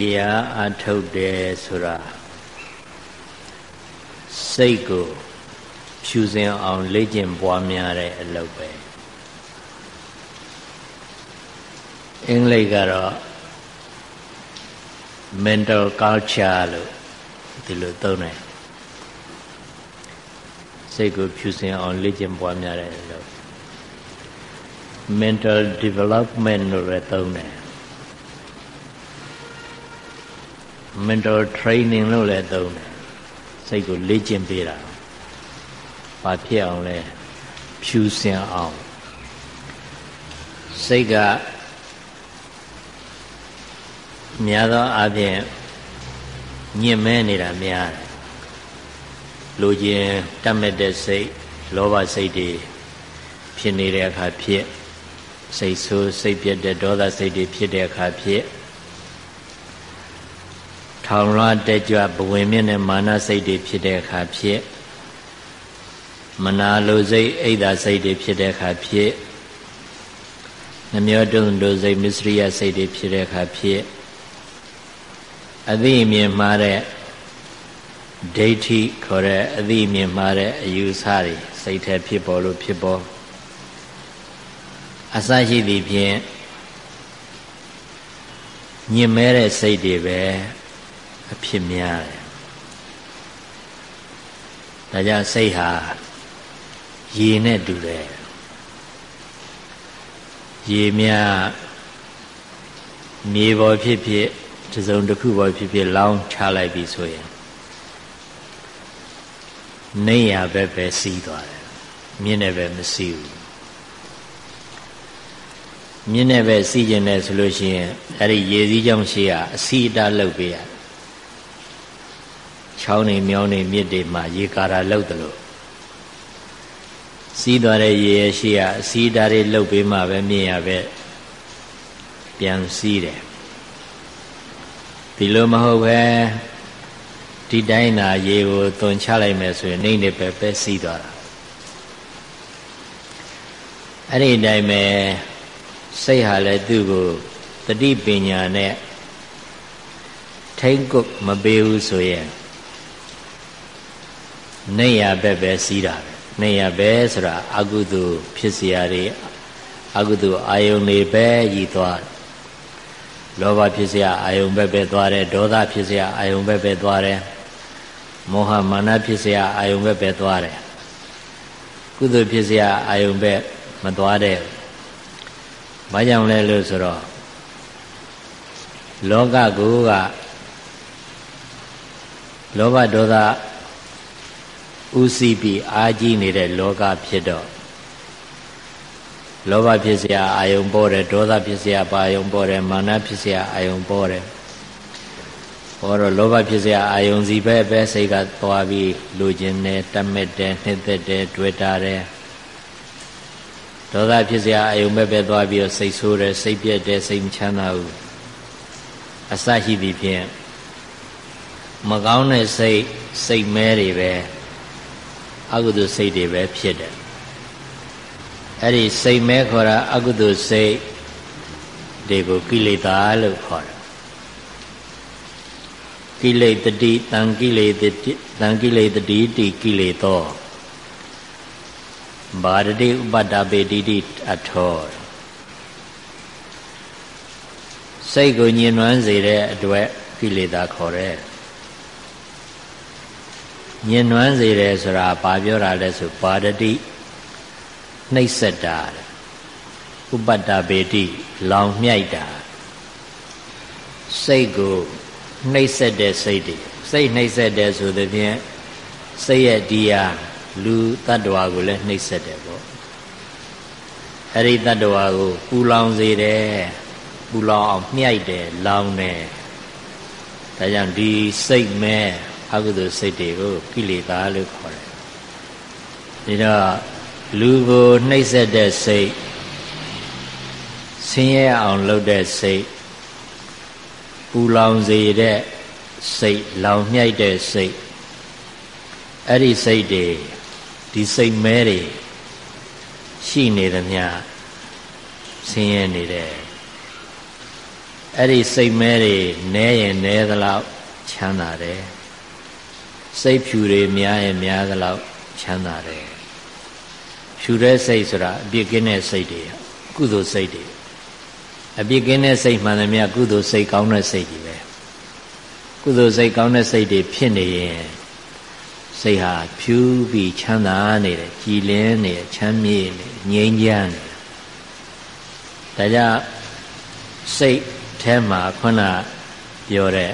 တရားအထုတ်တယ်ဆိုတာစိတ်ကိုဖြူစင်အောင်လေ့ကျင့်ပွားများတဲ့အလုပ်ပဲအင်္ဂလိပ်ကတော့ mental culture လို့ဒီလိုသုံးတယ်စိတ်ကိုဖြူစင်အောင်လေ့ကျင့်ပွားများတဲ့အလုပ် mental development လို့လည်းသုံးတယ် mental training လို့လည်းသုံးတယ်စိတ်ကိုလေ့ကျင့်ပေးတာဘာဖြစ်အောင်လဲဖြူစင်အောင်စိတ်ကများသောအားဖြင့်ညင်မဲနေတာများတယ်လူချင်းတတ်မဲ့တဲ့စိတ်လောဘစိတ်တွေဖြစ်နေတဲ့အခါဖြစ်စိတ်ဆိုးစိတ်ပြတ်တဲ့ဒေါသစိတ်တွေဖြစ်တဲ့အခါဖြစ် ထောင်လွှားတက်ကြွဘဝင်မြင့်တဲ့မာနစိတ်တွေဖြစ်တဲ့အခါဖြစ်မနာလိုစိတ်အိဒါစိတ်တွေဖြစ်တဲ့အခါဖြစ်နှမျောတုံတို့စိတ်မစ္စရိယစိတ်တွေဖြစ်တဲ့အခါဖြစ်အသိအမြင်မှားတဲ့ဒိဋ္ဌိခေါ်တဲ့အသိအမြင်မှားတဲ့အယူဆတွေစိတ်ထဲဖြစ်ပေါ်လို့ဖြစ်ပေါ်အစရှိသည်ဖြင့်ညင်မဲတဲ့စိတ်တွေပဲ အဖြစ်များတယ်ဒါကြောင့်စိတ်ဟာရေနဲ့တူတယ်ရေမြမြေပေါ်ဖြစ်ဖြစ်တစုံတစ်ခုပေါ်ဖြစ်ဖြစ်လောင်းချလိုက်ပြီဆိုရင်နေရဘက်ပဲစီးသွားတယ်မြင်းနဲ့ပဲမစီးဘူးမြင်းနဲ့ပဲစီးကျင်တယ်ဆိုလို့ရှိရင်အဲ့ဒီရေစည်းကြောင်းရှိရအစီအတားလုပ်ပေးရတယ် ချောင်းနေမြောင်းနေမြစ်တွေမှာရေကာတာလောက်တယ်လို့စီးသွားတဲ့ရေရရှိရအစီးဓာတ်တွေလှုပ်ပေးမှပဲမြင်ရပဲပြန်စီးတယ်ဒီလိုမဟုတ်ပဲဒီတိုင်းသာရေကိုသွန်ချလိုက်မယ်ဆိုရင်နှိမ့်နေပဲပဲစီးသွားတာအဲ့ဒီတိုင်းပဲစိတ်ဟာလည်းသူ့ကိုတတိပညာနဲ့ထိမ့်ကုတ်မပေးဘူးဆိုရင် နေရဘက်ပဲစီးတာပဲနေရပဲဆိုတာအကုသိုလ်ဖြစ်เสียတွေအကုသိုလ်အာယုန်တွေပဲရည်သွားလောဘဖြစ်เสียအာယုန်ပဲပဲသွားတယ်ဒေါသဖြစ်เสียအာယုန်ပဲပဲသွားတယ်မောဟမာနဖြစ်เสียအာယုန်ပဲပဲသွားတယ်ကုသိုလ်ဖြစ်เสียအာယုန်ပဲမသွားတဲ့ဘာကြောင့်လဲလို့ဆိုတော့လောကကိုကလောဘဒေါသ ဥစီပြီးအာကြီးနေတဲ့လောကဖြစ်တော့လောဘဖြစ်เสียအာယုံပေါ်တယ်ဒေါသဖြစ်เสียပါယုံပေါ်တယ်မာနဖြစ်เสียအာယုံပေါ်တယ်ဟောတော့လောဘဖြစ်เสียအာယုံစီပဲပဲစိတ်ကသွားပြီးလူကျင်တယ်တတ်မဲ့တယ်နှစ်သက်တယ်တွေ့တာတယ်ဒေါသဖြစ်เสียအာယုံပဲပဲသွားပြီးတော့စိတ်ဆိုးတယ်စိတ်ပြက်တယ်စိတ်မချမ်းသာဘူးအစရှိသည်ဖြင့်မကောင်းတဲ့စိတ်စိတ်မဲတွေပဲ အကုသိုလ်စိတ်တွေပဲဖြစ်တယ်အဲ့ဒီစိတ်မဲခေါ်တာအကုသိုလ်စိတ်တွေကိုကိလေသာလို့ခေါ်တယ်ကိလေတတိတံကိလေတတိတံကိလေတတိတိကိလေသောဘာရတိဥပတ္တပေတိတိအထောစိတ်ကိုညင်နွမ်းစေတဲ့အတွက်ကိလေသာခေါ်တယ် ညင်နွမ်းစေတယ်ဆိုတာဘာပြောတာလဲဆိုပါဒတိနှိပ်စက်တာဥပတ္တပေတိလောင်မြိုက်တာစိတ်ကိုနှိပ်စက်တဲ့စိတ်တွေစိတ်နှိပ်စက်တယ်ဆိုတဲ့ဖြင့်စိတ်ရဲ့တရားလူတ attva ကိုလည်းနှိပ်စက်တယ်ပေါ့အဲ့ဒီတ attva ကိုပူလောင်စေတယ်ပူလောင်အောင်မြှိုက်တယ်လောင်တယ်ဒါကြောင့်ဒီစိတ်မဲ့ အကုသိုလ်စိတ်တွေကိုကိလေသာလို့ခေါ်တယ်ဒီတော့လူကိုနှိပ်စက်တဲ့စိတ်ဆင်းရဲအောင်လုပ်တဲ့စိတ်ပူလောင်စေတဲ့စိတ်လောင်မြိုက်တဲ့စိတ်အဲ့ဒီစိတ်တွေဒီစိတ်မဲတွေရှိနေသမျှဆင်းရဲနေတယ်အဲ့ဒီစိတ်မဲတွေနဲရင်နဲသလောက်ချမ်းသာတယ် စိတ်ဖြူတွေများရင်များသလောက်ချမ်းသာတယ်ဖြူတဲ့စိတ်ဆိုတာအပြစ်ကင်းတဲ့စိတ်တွေကုသိုလ်စိတ်တွေအပြစ်ကင်းတဲ့စိတ်မှန်သမျှကုသိုလ်စိတ်ကောင်းတဲ့စိတ်ကြီးပဲကုသိုလ်စိတ်ကောင်းတဲ့စိတ်တွေဖြစ်နေရင်စိတ်ဟာဖြူပြီးချမ်းသာနေတယ်ကြည်လင်းနေချမ်းမြေ့နေငြိမ်းချမ်းနေဒါကြောင့်စိတ်ထဲမှာခုနပြောတဲ့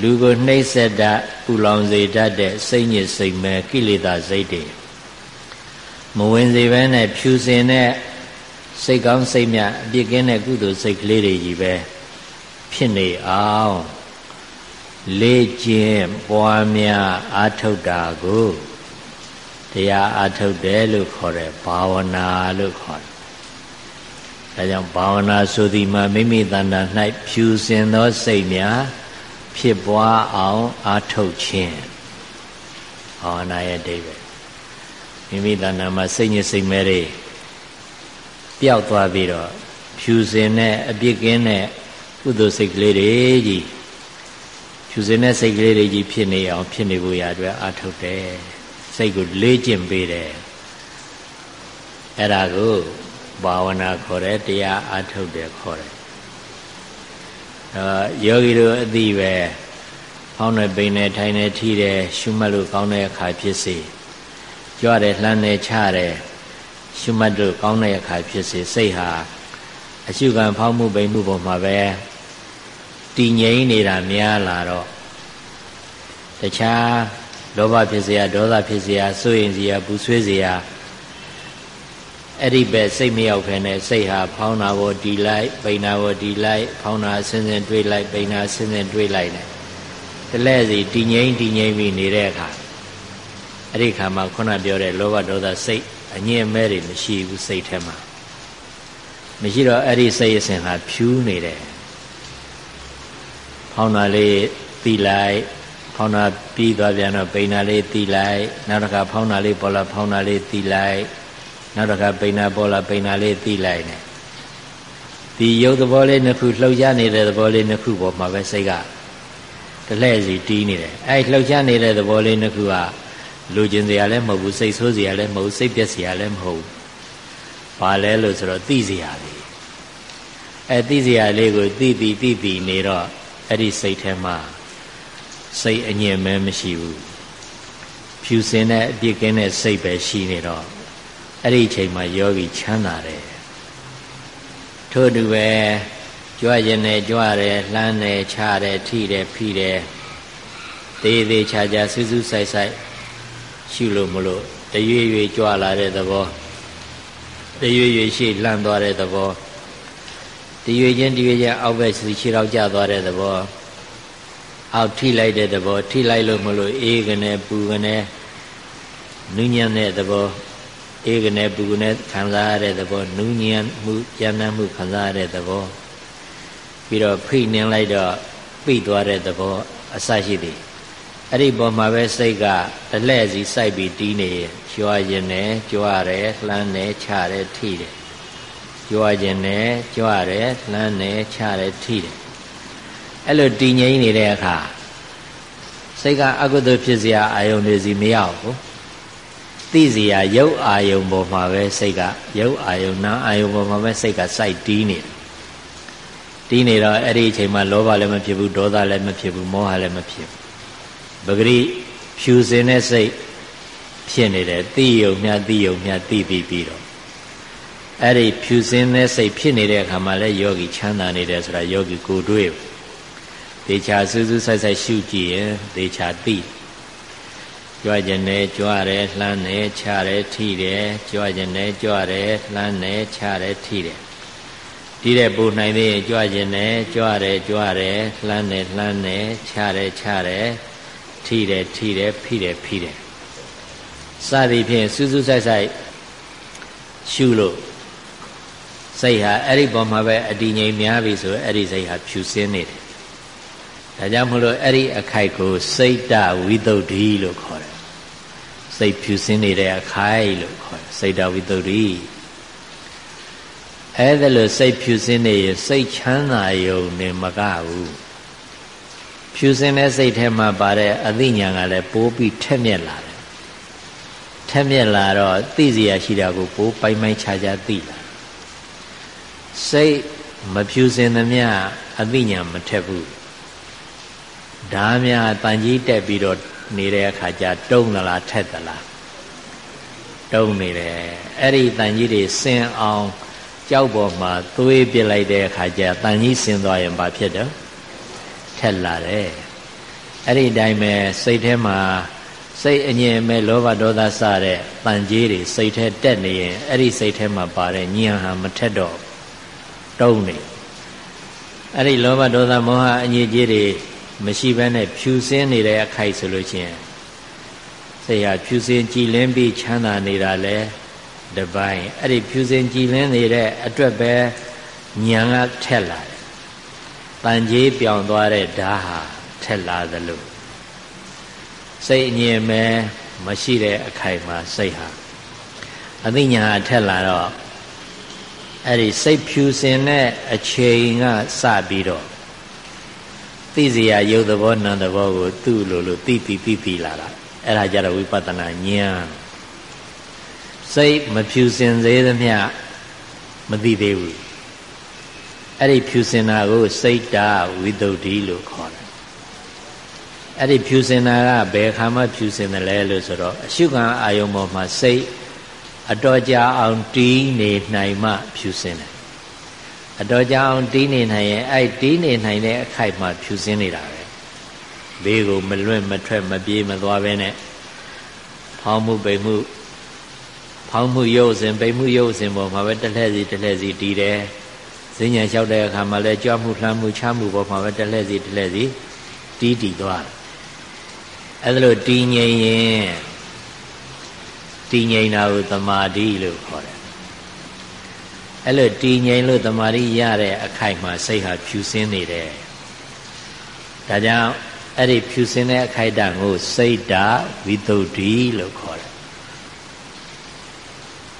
လူကိုနှိမ့်ဆက်တတ်ပူလောင်စေတတ်တဲ့စိတ်ညစ်စိတ်မဲကိလေသာစိတ်တွေမဝင်စေဘဲနဲ့ဖြူစင်တဲ့စိတ်ကောင်းစိတ်မြတ်အပြစ်ကင်းတဲ့ကုသိုလ်စိတ်ကလေးတွေကြီးပဲဖြစ်နေအောင်လေ့ကျင့်ပွားများအာထုတ်တာကိုတရားအာထုတ်တယ်လို့ခေါ်တယ်ဘာဝနာလို့ခေါ်တယ်။ဒါကြောင့်ဘာဝနာဆိုသည်မှာမိမိတဏ္ဍာ၌ဖြူစင်သောစိတ်များ ဖြစ်ပွားအောင်အာထုတ်ခြင်းဘာဝနာရဲ့အဓိပ္ပာယ်မိမိတဏ္ဍာမှာစိတ်ညစ်စိတ်မဲတွေပျောက်သွားပြီးတော့ဖြူစင်တဲ့အပြစ်ကင်းတဲ့ကုသိုလ်စိတ်ကလေးတွေကြီးဖြူစင်တဲ့စိတ်ကလေးတွေကြီးဖြစ်နေအောင်ဖြစ်နေဖို့ရအတွက်အာထုတ်တယ်စိတ်ကိုလေးကျင့်ပေးတယ်အဲ့ဒါကိုဘာဝနာခေါ်တယ်တရားအာထုတ်တယ်ခေါ်တယ်အဲ ယောဂီတို့အသိပဲဟောင်းနဲ့ပိန်နဲ့ထိုင်နဲ့ထိတယ်ရှုမှတ်လို့ကောင်းတဲ့အခါဖြစ်စေကြွတယ်လှမ်းတယ်ချတယ်ရှုမှတ်လို့ကောင်းတဲ့အခါဖြစ်စေစိတ်ဟာအရှုခံဖောက်မှုပိန်မှုပေါ်မှာပဲတည်ငြိမ်နေတာများလာတော့တခြားလောဘဖြစ်เสียဒေါသဖြစ်เสียစိုးရင်เสียပူဆွေးเสีย အဲ့ဒီပဲစိတ်မရောက်ခဲနဲ့စိတ်ဟာဖောင်းတာကိုဒီလိုက်ပိန်တာကိုဒီလိုက်ဖောင်းတာဆင်းဆင်းတွေးလိုက်ပိန်တာဆင်းဆင်းတွေးလိုက်နဲ့တလဲစီတည်ငြိမ်တည်ငြိမ်ပြီးနေတဲ့အခါအဲ့ဒီခါမှာခုနပြောတဲ့လောဘဒေါသစိတ်အငြင်းမဲတွေမရှိဘူးစိတ်ထဲမှာမရှိတော့အဲ့ဒီစိတ်အစဉ်ဟာဖြူးနေတယ်ဖောင်းတာလေးတီးလိုက်ဖောင်းတာပြီးသွားပြန်တော့ပိန်တာလေးတီးလိုက်နောက်တစ်ခါဖောင်းတာလေးပေါ်လာဖောင်းတာလေးတီးလိုက် နောက်တစ်ခါပိန်တာပေါ်လာပိန်တာလေးတီးလိုက်နေဒီရုပ်သဘောလေးနှစ်ခုလှုပ်ရှားနေတဲ့သဘောလေးနှစ်ခုပေါ်မှာပဲစိတ်ကတလှည့်စီတီးနေတယ်အဲလှုပ်ရှားနေတဲ့သဘောလေးနှစ်ခုကလူကျင်စရာလည်းမဟုတ်ဘူးစိတ်ဆိုးစရာလည်းမဟုတ်စိတ်ပြက်စရာလည်းမဟုတ်ဘာလဲလို့ဆိုတော့သိစရာလေးအဲသိစရာလေးကိုသိပြီးသိပြီးနေတော့အဲ့ဒီစိတ်ထဲမှာစိတ်အငြင်းမဲမရှိဘူးဖြူစင်တဲ့အပြစ်ကင်းတဲ့စိတ်ပဲရှိနေတော့ အဲ့ဒီအချိန်မှာယောဂီချမ်းသာတယ်ထို့တူပဲကြွရင်နဲ့ကြွတယ်လှမ်းတယ်ခြားတယ်ထိတယ်ဖိတယ်သေးသေးချာချာစူးစူးဆိုင်ဆိုင်ရှုလို့မလို့တရွေ့ရွေ့ကြွလာတဲ့သဘောတရွေ့ရွေ့ရှေ့လှမ်းသွားတဲ့သဘောတရွေ့ချင်းတရွေ့ချင်းအောက်ဘက်စီခြေထောက်ကျသွားတဲ့သဘောအောက်ထိလိုက်တဲ့သဘောထိလိုက်လို့မလို့အေးကနေပူကနေနူးညံ့တဲ့သဘော အေးကနေပူကနေခံစားရတဲ့သဘောနူးညံ့မှုကြမ်းတမ်းမှုခံစားရတဲ့သဘောပြီးတော့ဖိနှင်းလိုက်တော့ပိသွားတဲ့သဘောအစရှိသည်အဲ့ဒီပုံမှာပဲစိတ်ကတလှဲ့စီစိုက်ပြီးတီးနေကြွားရင်နဲ့ကြွားတယ်လှမ်းတယ်ခြတယ်ထိတယ်ကြွားခြင်းနဲ့ကြွတယ်လှမ်းတယ်ခြတယ်ထိတယ်အဲ့လိုတည်ငြိမ်နေတဲ့အခါစိတ်ကအကုသိုလ်ဖြစ်စရာအာယုန်တွေစီမရောက်ဘူး သိစရာရုပ်အာယုန်ပေါ်မှာပဲစိတ်ကရုပ်အာယုန်နာအာယုန်ပေါ်မှာပဲစိတ်ကစိုက်တီးနေတယ်တီးနေတော့အဲ့ဒီအချိန်မှာလောဘလည်းမဖြစ်ဘူးဒေါသလည်းမဖြစ်ဘူးမောဟလည်းမဖြစ်ဘူးပဂရိဖြူစင်တဲ့စိတ်ဖြစ်နေတယ်သိယုံမြသိယုံမြသိပြီးပြီးတော့အဲ့ဒီဖြူစင်တဲ့စိတ်ဖြစ်နေတဲ့အခါမှာလည်းယောဂီချမ်းသာနေတယ်ဆိုတာယောဂီကိုတွေ့သေချာစူးစူးဆိုင်ဆိုင်ရှုကြည့်ရင်သေချာသိ ကြွကြနေကြွတယ်လှမ်းတယ်ခြားတယ်ထိတယ်ကြွကြနေကြွတယ်လှမ်းတယ်ခြားတယ်ထိတယ်ဒီတဲ့ပူနိုင်သေးရင်ကြွကြနေကြွတယ်ကြွတယ်လှမ်းတယ်လှမ်းတယ်ခြားတယ်ခြားတယ်ထိတယ်ထိတယ်ဖိတယ်ဖိတယ်စသည်ဖြင့်စူးစူးဆိုင်ဆိုင်ရှုလို့စိတ်ဟာအဲ့ဒီပုံမှာပဲအတည်ငြိမ်များပြီဆိုအဲ့ဒီစိတ်ဟာဖြူစင်းနေတယ်ဒါကြောင့်မလို့အဲ့ဒီအခိုက်ကိုစိတ်တဝိတုဒ္ဓိလို့ခေါ်တယ် စိတ်ဖြူစင်းနေတဲ့အခိုက်လို့ခေါ်တယ်စိတ်တဝိတုဒ္ဓိအဲ့ဒါလို့စိတ်ဖြူစင်းနေရင်စိတ်ချမ်းသာယုံနေမကဘူးဖြူစင်းတဲ့စိတ်ထဲမှာပါတဲ့အသိဉာဏ်ကလည်းပိုးပြီးထက်မြက်လာတယ်ထက်မြက်လာတော့သိစရာရှိတာကိုပိုးပိုင်ပိုင်ခြားခြားသိလာစိတ်မဖြူစင်သမျှအသိဉာဏ်မထက်ဘူးဓာများတန်ကြီးတက်ပြီးတော့ နေတဲ့အခါကျတုံးသလားထက်သလားတုံးနေတယ်အဲ့ဒီတန်ကြီးတွေစင်အောင်ကြောက်ပေါ်မှာသွေးပစ်လိုက်တဲ့အခါကျတန်ကြီးစင်သွားရင်ဘာဖြစ်တယ်ထက်လာတယ်အဲ့ဒီတိုင်းပဲစိတ်ထဲမှာစိတ်အငြင်းမဲ့လောဘဒေါသစတဲ့တန်ကြီးတွေစိတ်ထဲတက်နေရင်အဲ့ဒီစိတ်ထဲမှာပါတဲ့ညံဟာမထက်တော့တုံးနေအဲ့ဒီလောဘဒေါသမောဟအငြိကြီးတွေ မရှိဘဲနဲ့ဖြူစင်းနေတဲ့အခိုက်ဆိုလို့ချင်းစိတ်ဟာဖြူစင်ကြည်လင်းပြီးချမ်းသာနေတာလဲတပိုင်းအဲ့ဒီဖြူစင်ကြည်လင်းနေတဲ့အတွက်ပဲဉာဏ်ကထက်လာတယ်။တန်ကြီးပြောင်သွားတဲ့ဓာဟာထက်လာသလိုစိတ်အငြင်းမဲမရှိတဲ့အခိုက်မှာစိတ်ဟာအသိဉာဏ်ထက်လာတော့အဲ့ဒီစိတ်ဖြူစင်တဲ့အချိန်ကစပြီးတော့ သိစရာရုပ်သဘောနာမ်သဘောကိုသူ့လိုလိုသိပြီးပြီးပြီးလာတာအဲ့ဒါကြတော့ဝိပဿနာဉာဏ်စိတ်မဖြူစင်သေးသမျှမသိသေးဘူးအဲ့ဒီဖြူစင်တာကိုစိတ်တာဝိတုဒ္ဓိလို့ခေါ်တယ်အဲ့ဒီဖြူစင်တာကဘယ်ခါမှဖြူစင်တယ်လဲလို့ဆိုတော့အရှုခံအာယုံပေါ်မှာစိတ်အတော်ကြာအောင်တီးနေနိုင်မှဖြူစင်တယ် အတော်ကြာအောင်တီးနေနိုင်ရင်အဲ့တီးနေနိုင်တဲ့အခိုက်မှာဖြူစင်နေတာပဲဘေးကိုမလွင့်မထွက်မပြေးမသွားဘဲနဲ့ဖောင်းမှုပိန်မှုဖောင်းမှုရုပ်စဉ်ပိန်မှုရုပ်စဉ်ပေါ်မှာပဲတလှည့်စီတလှည့်စီတီးတယ်ဈဉ္ညာလျှောက်တဲ့အခါမှာလဲကြွမှုလှမ်းမှုချမှုပေါ်မှာပဲတလှည့်စီတလှည့်စီတီးတီးသွားအဲ့ဒါလို့တီးငြိမ်ရင်တီးငြိမ်တာကိုသမာဓိလို့ခေါ်တယ် အဲ့လိုတီးငြိမ်လို့သမာဓိရတဲ့အခိုက်မှာစိတ်ဟာဖြူစင်းနေတယ်ဒါကြောင့်အဲ့ဒီဖြူစင်တဲ့အခိုက်အတန့်ကိုစိတ်တာဝိတုဒ္ဓိလို့ခေါ်တယ်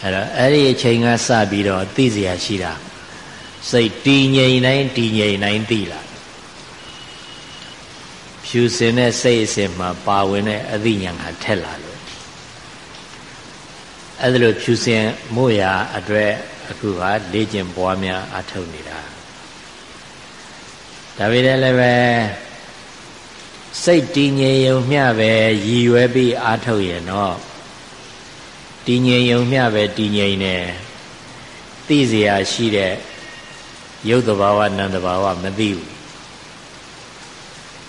အဲ့တော့အဲ့ဒီအချိန်ကစပြီးတော့သိเสียရှိတာစိတ်တည်ငြိမ်တိုင်းတည်ငြိမ်တိုင်းသိလာဖြူစင်တဲ့စိတ်အစဉ်မှာပါဝင်တဲ့အသိဉာဏ်ကထက်လာလို့အဲ့ဒါလို့ဖြူစင်မို့ရာအတွက် အခုကလေ့ကျင့်ပွားများအထုတ်နေတာဒါပေမဲ့လည်းပဲစိတ်တည်ငြိမ်ယုံမျှပဲရည်ရွယ်ပြီးအားထုတ်ရင်တော့တည်ငြိမ်ယုံမျှပဲတည်ငြိမ်တယ်သိเสียရှိတဲ့ရုပ်တဘာဝနံတဘာဝမသိဘူး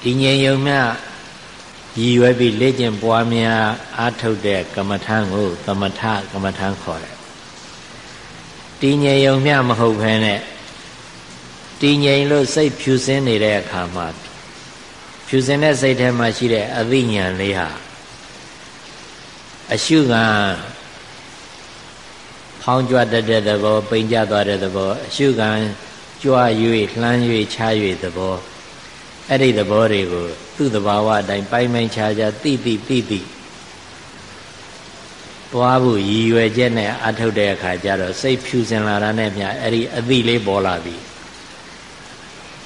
တည်ငြိမ်ယုံမျှရည်ရွယ်ပြီးလေ့ကျင့်ပွားများအားထုတ်တဲ့ကမ္မထံကိုသမထကမ္မထံခေါ်တယ် တည်ငြိမ်ယုံမျှမဟုတ်ဘဲနဲ့တည်ငြိမ်လို့စိတ်ဖြူစင်းနေတဲ့အခါမှာဖြူစင်တဲ့စိတ်ထဲမှာရှိတဲ့အသိဉာဏ်လေးဟာအရှုခံဖောင်းကြွတတ်တဲ့သဘောပိန်ကြသွားတဲ့သဘောအရှုခံကြွ၍လှမ်း၍ချ၍သဘောအဲ့ဒီသဘောတွေကိုသူ့သဘာဝအတိုင်းပိုင်ပိုင်ခြားခြားသိသိသိသိ သွားဖို့ရည်ရွယ်ချက်နဲ့အထုတ်တဲ့အခါကျတော့စိတ်ဖြူစင်လာတာနဲ့မျှအဲ့ဒီအသိလေးပေါ်လာပြီ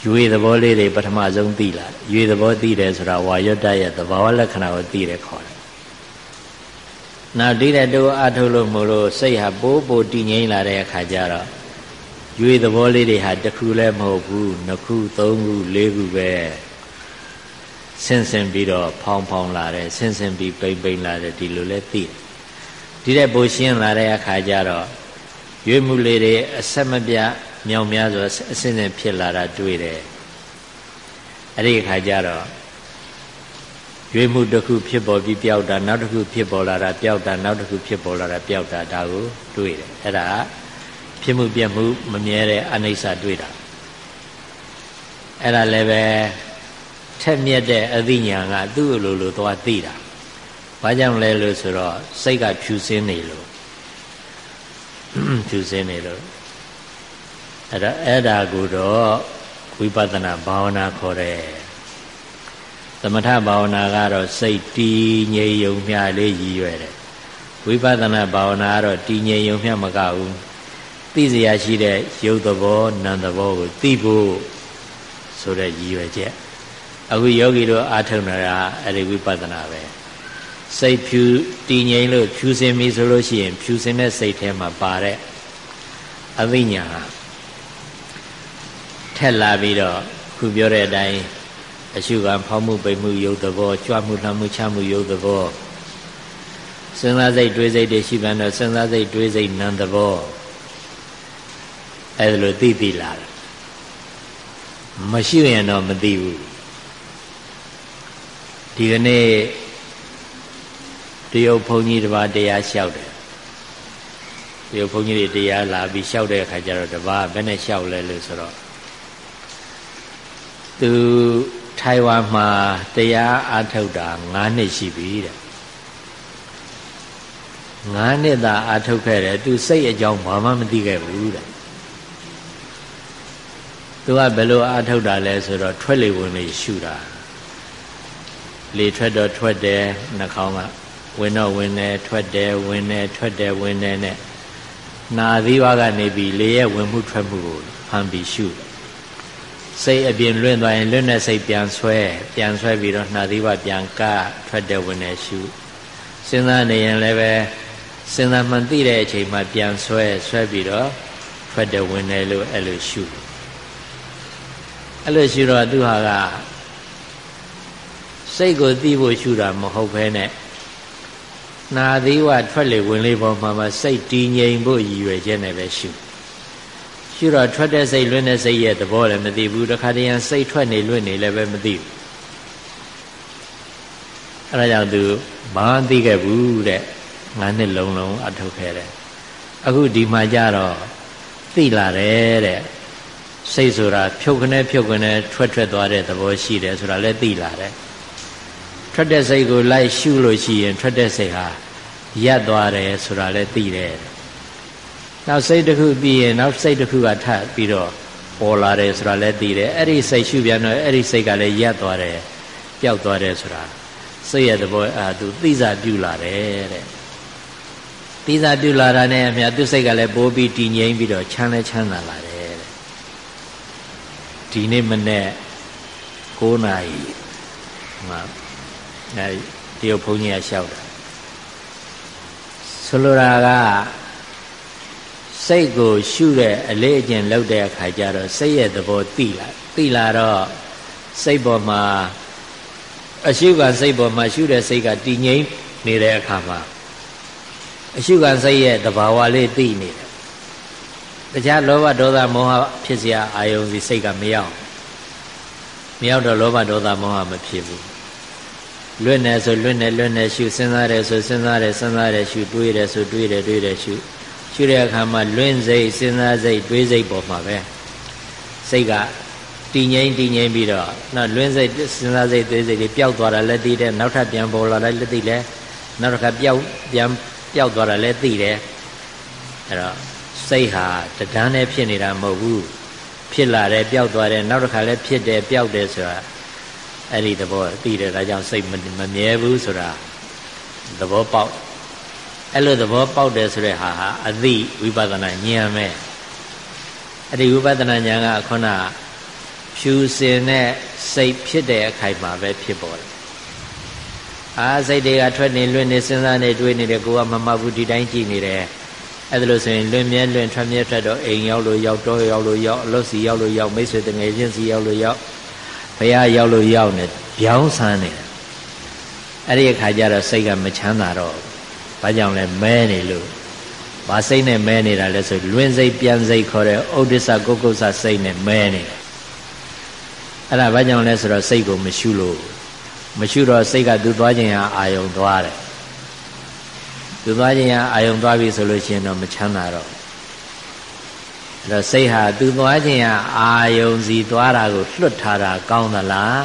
ရွေသဘောလေးတွေပထမဆုံးသိလာရွေသဘောသိတယ်ဆိုတာဝါရွတ်တရဲ့သဘာဝလက္ခဏာကိုသိတယ်ခေါ်တယ်။နောက်တိတဲ့တူအထုတ်လို့မို့လို့စိတ်ဟာပိုးပိုးတည်ငြိမ်လာတဲ့အခါကျတော့ရွေသဘောလေးတွေဟာတစ်ခုလည်းမဟုတ်ဘူးနှစ်ခုသုံးခုလေးခုပဲဆင်းဆင်းပြီးတော့ဖောင်းဖောင်းလာတယ်ဆင်းဆင်းပြီးပိမ့်ပိမ့်လာတယ်ဒီလိုလဲသိတယ်။ ဒီတဲ့ပိုရှင်းလာတဲ့အခါကျတော့ရွေမှုလေးတွေအဆက်မပြတ်မြောင်များစွာအစင်းစင်ဖြစ်လာတာတွေ့တယ်အဲ့ဒီအခါကျတော့ရွေးမှုတစ်ခုဖြစ်ပေါ်ပြီးပျောက်တာနောက်တစ်ခုဖြစ်ပေါ်လာတာပျောက်တာနောက်တစ်ခုဖြစ်ပေါ်လာတာပျောက်တာဒါကိုတွေ့တယ်အဲ့ဒါဖြစ်မှုပြက်မှုမမြဲတဲ့အနိစ္စတွေ့တာအဲ့ဒါလည်းပဲထက်မြက်တဲ့အသိဉာဏ်ကသူ့လိုလိုသွားသိတာ ဘာကြောင့်လဲလို့ဆိုတော့စိတ်ကဖြူစင်းနေလို့ဖြူစင်းနေလို့အဲ့ဒါအဲ့ဒါကိုတော့ဝိပဿနာဘာဝနာခေါ်တယ်သမထဘာဝနာကတော့စိတ်တည်ငြိမ်ယုံမျှလေးရည်ရွယ်တယ်ဝိပဿနာဘာဝနာကတော့တည်ငြိမ်ယုံမျှမကဘူးသိစရာရှိတဲ့ရုပ်သဘောနာမ်သဘောကိုသိဖို့ဆိုတဲ့ရည်ရွယ်ချက်အခုယောဂီတို့အားထုတ်နေတာအဲ့ဒီဝိပဿနာပဲ စိတ်ဖြူတည်ငြိမ်လို့ဖြူစင်ပြီဆိုလို့ရှိရင် ဖြူစင်တဲ့စိတ်ထဲမှာပါတဲ့အသိဉာဏ်ထက်လာပြီးတော့ခုပြောတဲ့အတိုင်းအရှုခံဖောက်မှုပိတ်မှုယုတ်သဘောကြွမှုလှမှုချမှုယုတ်သဘောစဉ်းစားစိတ်တွေးစိတ်တွေရှိပြန်တော့စဉ်းစားစိတ်တွေးစိတ်နံသဘောအဲဒါလိုသိသိလာတယ်မရှိရင်တော့မသိဘူးဒီကနေ့ တရုတ်ဘုန်းကြီးတစ်ပါးတရားလျှောက်တယ်တရုတ်ဘုန်းကြီးတွေတရားလာပြီးလျှောက်တဲ့အခါကျတော့တစ်ပါးဘယ်နဲ့လျှောက်လဲလို့ဆိုတော့သူထိုင်ဝမ်မှာတရားအားထုတ်တာ9နှစ်ရှိပြီတဲ့9နှစ်သာအားထုတ်ခဲ့တယ်သူစိတ်အကြောင်းဘာမှမသိခဲ့ဘူးတဲ့သူကဘယ်လိုအားထုတ်တာလဲဆိုတော့ထွက်လေဝင်လေရှုတာလေထွက်တော့ထွက်တယ်နှာခေါင်းက ဝင်တော့ဝင်တယ်ထွက်တယ်ဝင်တယ်ထွက်တယ်ဝင်တယ်နဲ့နာသီးဝါကနေပြီးလေရဲ့ဝင်မှုထွက်မှုကိုဖန်ပြီးရှုစိတ်အပြင်လွင့်သွားရင်လွင့်တဲ့စိတ်ပြန်ဆွဲပြန်ဆွဲပြီးတော့နှာသီးဝါပြန်ကထွက်တယ်ဝင်တယ်ရှုစဉ်းစားနေရင်လည်းပဲစဉ်းစားမှန်သိတဲ့အချိန်မှာပြန်ဆွဲဆွဲပြီးတော့ထွက်တယ်ဝင်တယ်လို့အဲ့လိုရှုအဲ့လိုရှုတော့သူဟာကစိတ်ကိုသိဖို့ရှုတာမဟုတ်ဘဲနဲ့ နာသီဝထွက်လေဝင်လေပေါ်မှာမှစိတ်တည်ငြိမ်ဖို့ရည်ရွယ်ချက်နဲ့ပဲရှုရှုတော့ထွက်တဲ့စိတ်လွင့်တဲ့စိတ်ရဲ့သဘောလည်းမသိဘူးတခါတည်းရန်စိတ်ထွက်နေလွင့်နေလည်းပဲမသိဘူးအဲဒါကြောင့်သူဘာမှသိခဲ့ဘူးတဲ့ငါးနှစ်လုံးလုံးအထုတ်ခဲ့တယ်အခုဒီမှာကြတော့သိလာတယ်တဲ့စိတ်ဆိုတာဖြုတ်ခနဲ့ဖြုတ်ခနဲ့ထွက်ထွက်သွားတဲ့သဘောရှိတယ်ဆိုတာလည်းသိလာတယ်ထွက်တဲ့စိတ်ကိုလိုက်ရှုလို့ရှိရင်ထွက်တဲ့စိတ်ဟာ ရပ်သွားတယ်ဆိုတာလည်းသိတယ်နောက်စိတ်တစ်ခုပြီးရင်နောက်စိတ်တစ်ခုကထပ်ပြီးတော့ပေါ်လာတယ်ဆိုတာလည်းသိတယ်အဲ့ဒီစိတ်ရှုပြန်တော့အဲ့ဒီစိတ်ကလည်းရပ်သွားတယ်ပျောက်သွားတယ်ဆိုတာစိတ်ရဲ့သဘောအာသူသိစာပြုလာတယ်တဲ့သိစာပြုလာတာနဲ့အမြတ်သူစိတ်ကလည်းပိုးပြီးတည်ငြိမ်ပြီးတော့ချမ်းလဲချမ်းသာလာတယ်တဲ့ဒီနေ့မနေ့9နာရီမှာအဲတရုတ်ဘုန်းကြီးကလျှောက်တာ ဆိုလိုတာကစိတ်ကိုရှုတဲ့အလေးအကျင့်လုပ်တဲ့အခါကျတော့စိတ်ရဲ့သဘောသိလာသိလာတော့စိတ်ပေါ်မှာအရှုကစိတ်ပေါ်မှာရှုတဲ့စိတ်ကတည်ငြိမ်နေတဲ့အခါမှာအရှုကစိတ်ရဲ့တဘာဝလေးသိနေတယ်တခြားလောဘဒေါသမောဟဖြစ်เสียအာယုံစီစိတ်ကမရောက်မရောက်တော့လောဘဒေါသမောဟမဖြစ်ဘူး လွတ်နေဆိုလွတ်နေလွတ်နေရှုစဉ်းစားတယ်ဆိုစဉ်းစားတယ်စဉ်းစားတယ်ရှုတွေးတယ်ဆိုတွေးတယ်တွေးတယ်ရှုရှုတဲ့အခါမှာလွင့်စိတ်စဉ်းစားစိတ်တွေးစိတ်ပေါ်မှာပဲစိတ်ကတည်ငြိမ်တည်ငြိမ်ပြီးတော့နောက်လွင့်စိတ်စဉ်းစားစိတ်တွေးစိတ်တွေပျောက်သွားတာလည်းသိတယ်နောက်ထပ်ပြန်ပေါ်လာလည်းသိတယ်နောက်တစ်ခါပျောက်ပြန်ပျောက်သွားတာလည်းသိတယ်အဲ့တော့စိတ်ဟာတဒန်းနဲ့ဖြစ်နေတာမဟုတ်ဘူးဖြစ်လာတယ်ပျောက်သွားတယ်နောက်တစ်ခါလည်းဖြစ်တယ်ပျောက်တယ်ဆိုတာ အဲ့ဒီသဘောသိတယ်ဒါကြောင့်စိတ်မမြဲဘူးဆိုတာသဘောပေါက်အဲ့လိုသဘောပေါက်တယ်ဆိုတဲ့ဟာဟာအသိဝိပဿနာဉာဏ်ပဲအဲ့ဒီဝိပဿနာဉာဏ်ကခုနဖြူစင်တဲ့စိတ်ဖြစ်တဲ့အခိုက်မှာပဲဖြစ်ပေါ်တယ်အာစိတ်တွေကထွက်နေလွင့်နေစဉ်းစားနေတွေးနေတယ်ကိုကမမှတ်ဘူးဒီတိုင်းကြည့်နေတယ်အဲ့ဒါလို့ဆိုရင်လွင့်မြဲလွင့်ထွက်မြဲထွက်တော့အိမ်ရောက်လို့ရောက်တော့ရောက်လို့ရောက်အလုပ်စီရောက်လို့ရောက်မိတ်ဆွေတငယ်ချင်းစီရောက်လို့ရောက် ဘုရားရောက်လို့ရောက်နေပြောင်းဆန်းနေတာအဲ့ဒီအခါကျတော့စိတ်ကမချမ်းသာတော့ဘာကြောင့်လဲမဲနေလို့ဘာစိတ်နဲ့မဲနေတာလဲဆိုလွင်စိတ်ပြန်စိတ်ခေါ်တဲ့ဥဒိစ္စကုက္ကုစ္စစိတ်နဲ့မဲနေတယ်အဲ့ဒါဘာကြောင့်လဲဆိုတော့စိတ်ကိုမရှုလို့မရှုတော့စိတ်ကသူသွားခြင်းဟာအာယုံသွားတယ်သူသွားခြင်းဟာအာယုံသွားပြီဆိုလို့ရှိရင်တော့မချမ်းသာတော့ အဲ့တော့စိတ်ဟာသူသွားခြင်းဟာအာယုံစီသွားတာကိုလွတ်ထားတာကောင်းသလား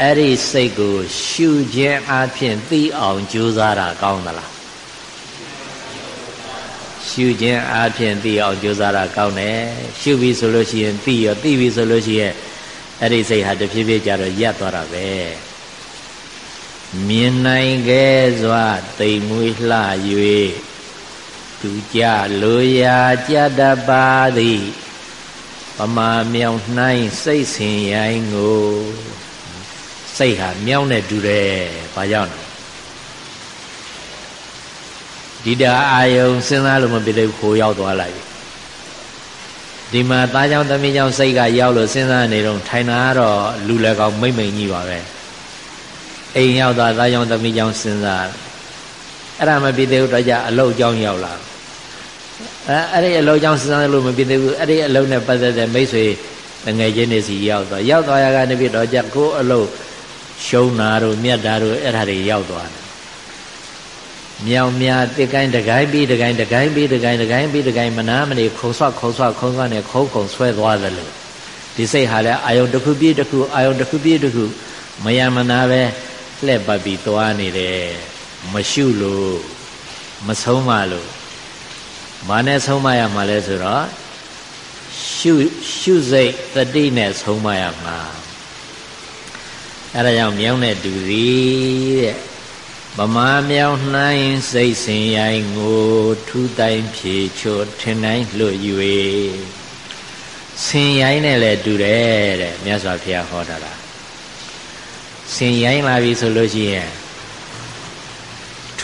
အဲ့ဒီစိတ်ကို ရှုခြင်းအပြင်သိအောင်ကြိုးစားတာကောင်းသလားရှုခြင်းအပြင်သိအောင်ကြိုးစားတာကောင်းတယ်ရှုပြီဆိုလို့ရှိရင်သိရောသိပြီဆိုလို့ရှိရင်အဲ့ဒီစိတ်ဟာတဖြည်းဖြည်းကြတော့ရပ်သွားတာပဲမြင်နိုင်ခဲ့စွာတိမ်မွေးလှ၍ သူကြလိုရာကြတတ်ပါသည်ပမာမြောင်နှိုင်းစိတ်ဆင်ရိုင်းကိုစိတ်ဟာမြောင်းနဲ့တူတယ်ဘာကြောင့်ဒီတာအာယုံစဉ်းစားလို့မပြည့်ခိုးရောက်သွားလိုက်ဒီမှာသားကြောင့်သမီးကြောင့်စိတ်ကရောက်လို့စဉ်းစားနေတော့ထိုင်တာကတော့လူလည်းကောင်းမိမ့်မိန်ကြီးပါပဲအိမ်ရောက်သွားသားကြောင့်သမီးကြောင့်စဉ်းစားအဲ့ဒါမပြည့်သေးဘူးတော့ကြအလုတ်ကြောင့်ရောက်လာ အဲအဲ့ဒီအလုတ်ကြောင့်စဉ်းစားလို့မပြည့်သေးဘူးအဲ့ဒီအလုတ်နဲ့ပတ်သက်တဲ့မိတ်ဆွေငယ်ချင်းတွေစီရောက်သွားရောက်သွားရကနေပြတော့ကြကိုယ်အလုတ်ရှုံးတာတို့မြတ်တာတို့အဲ့ဒါတွေရောက်သွားတယ်မြောင်မြတစ်ကိုင်းတကိုင်းပြီးတကိုင်းတကိုင်းပြီးတကိုင်းတကိုင်းပြီးတကိုင်းမနာမနေခုံဆွခုံဆွခုံဆွနဲ့ခုံခုံဆွဲသွားတယ်လို့ဒီစိတ်ဟာလည်းအာယုံတစ်ခုပြည့်တစ်ခုအာယုံတစ်ခုပြည့်တစ်ခုမယမနာပဲလှည့်ပတ်ပြီးသွားနေတယ်မရှုလို့မဆုံးမလို့ ဘာနဲ့ဆုံးမရမှာလဲဆိုတော့ရှုရှုစိတ်တတိနဲ့ဆုံးမရမှာအဲဒါကြောင့်မြောင်းတဲ့တူစီတဲ့ဗမာမြောင်နှိုင်းစိတ်စင်ရိုင်းကိုထူတိုင်းဖြေချွတ်ထင်တိုင်းလွတ်၍စင်ရိုင်းနဲ့လည်းတူတယ်တဲ့မြတ်စွာဘုရားဟောတာလားစင်ရိုင်းလာပြီဆိုလို့ရှိရင်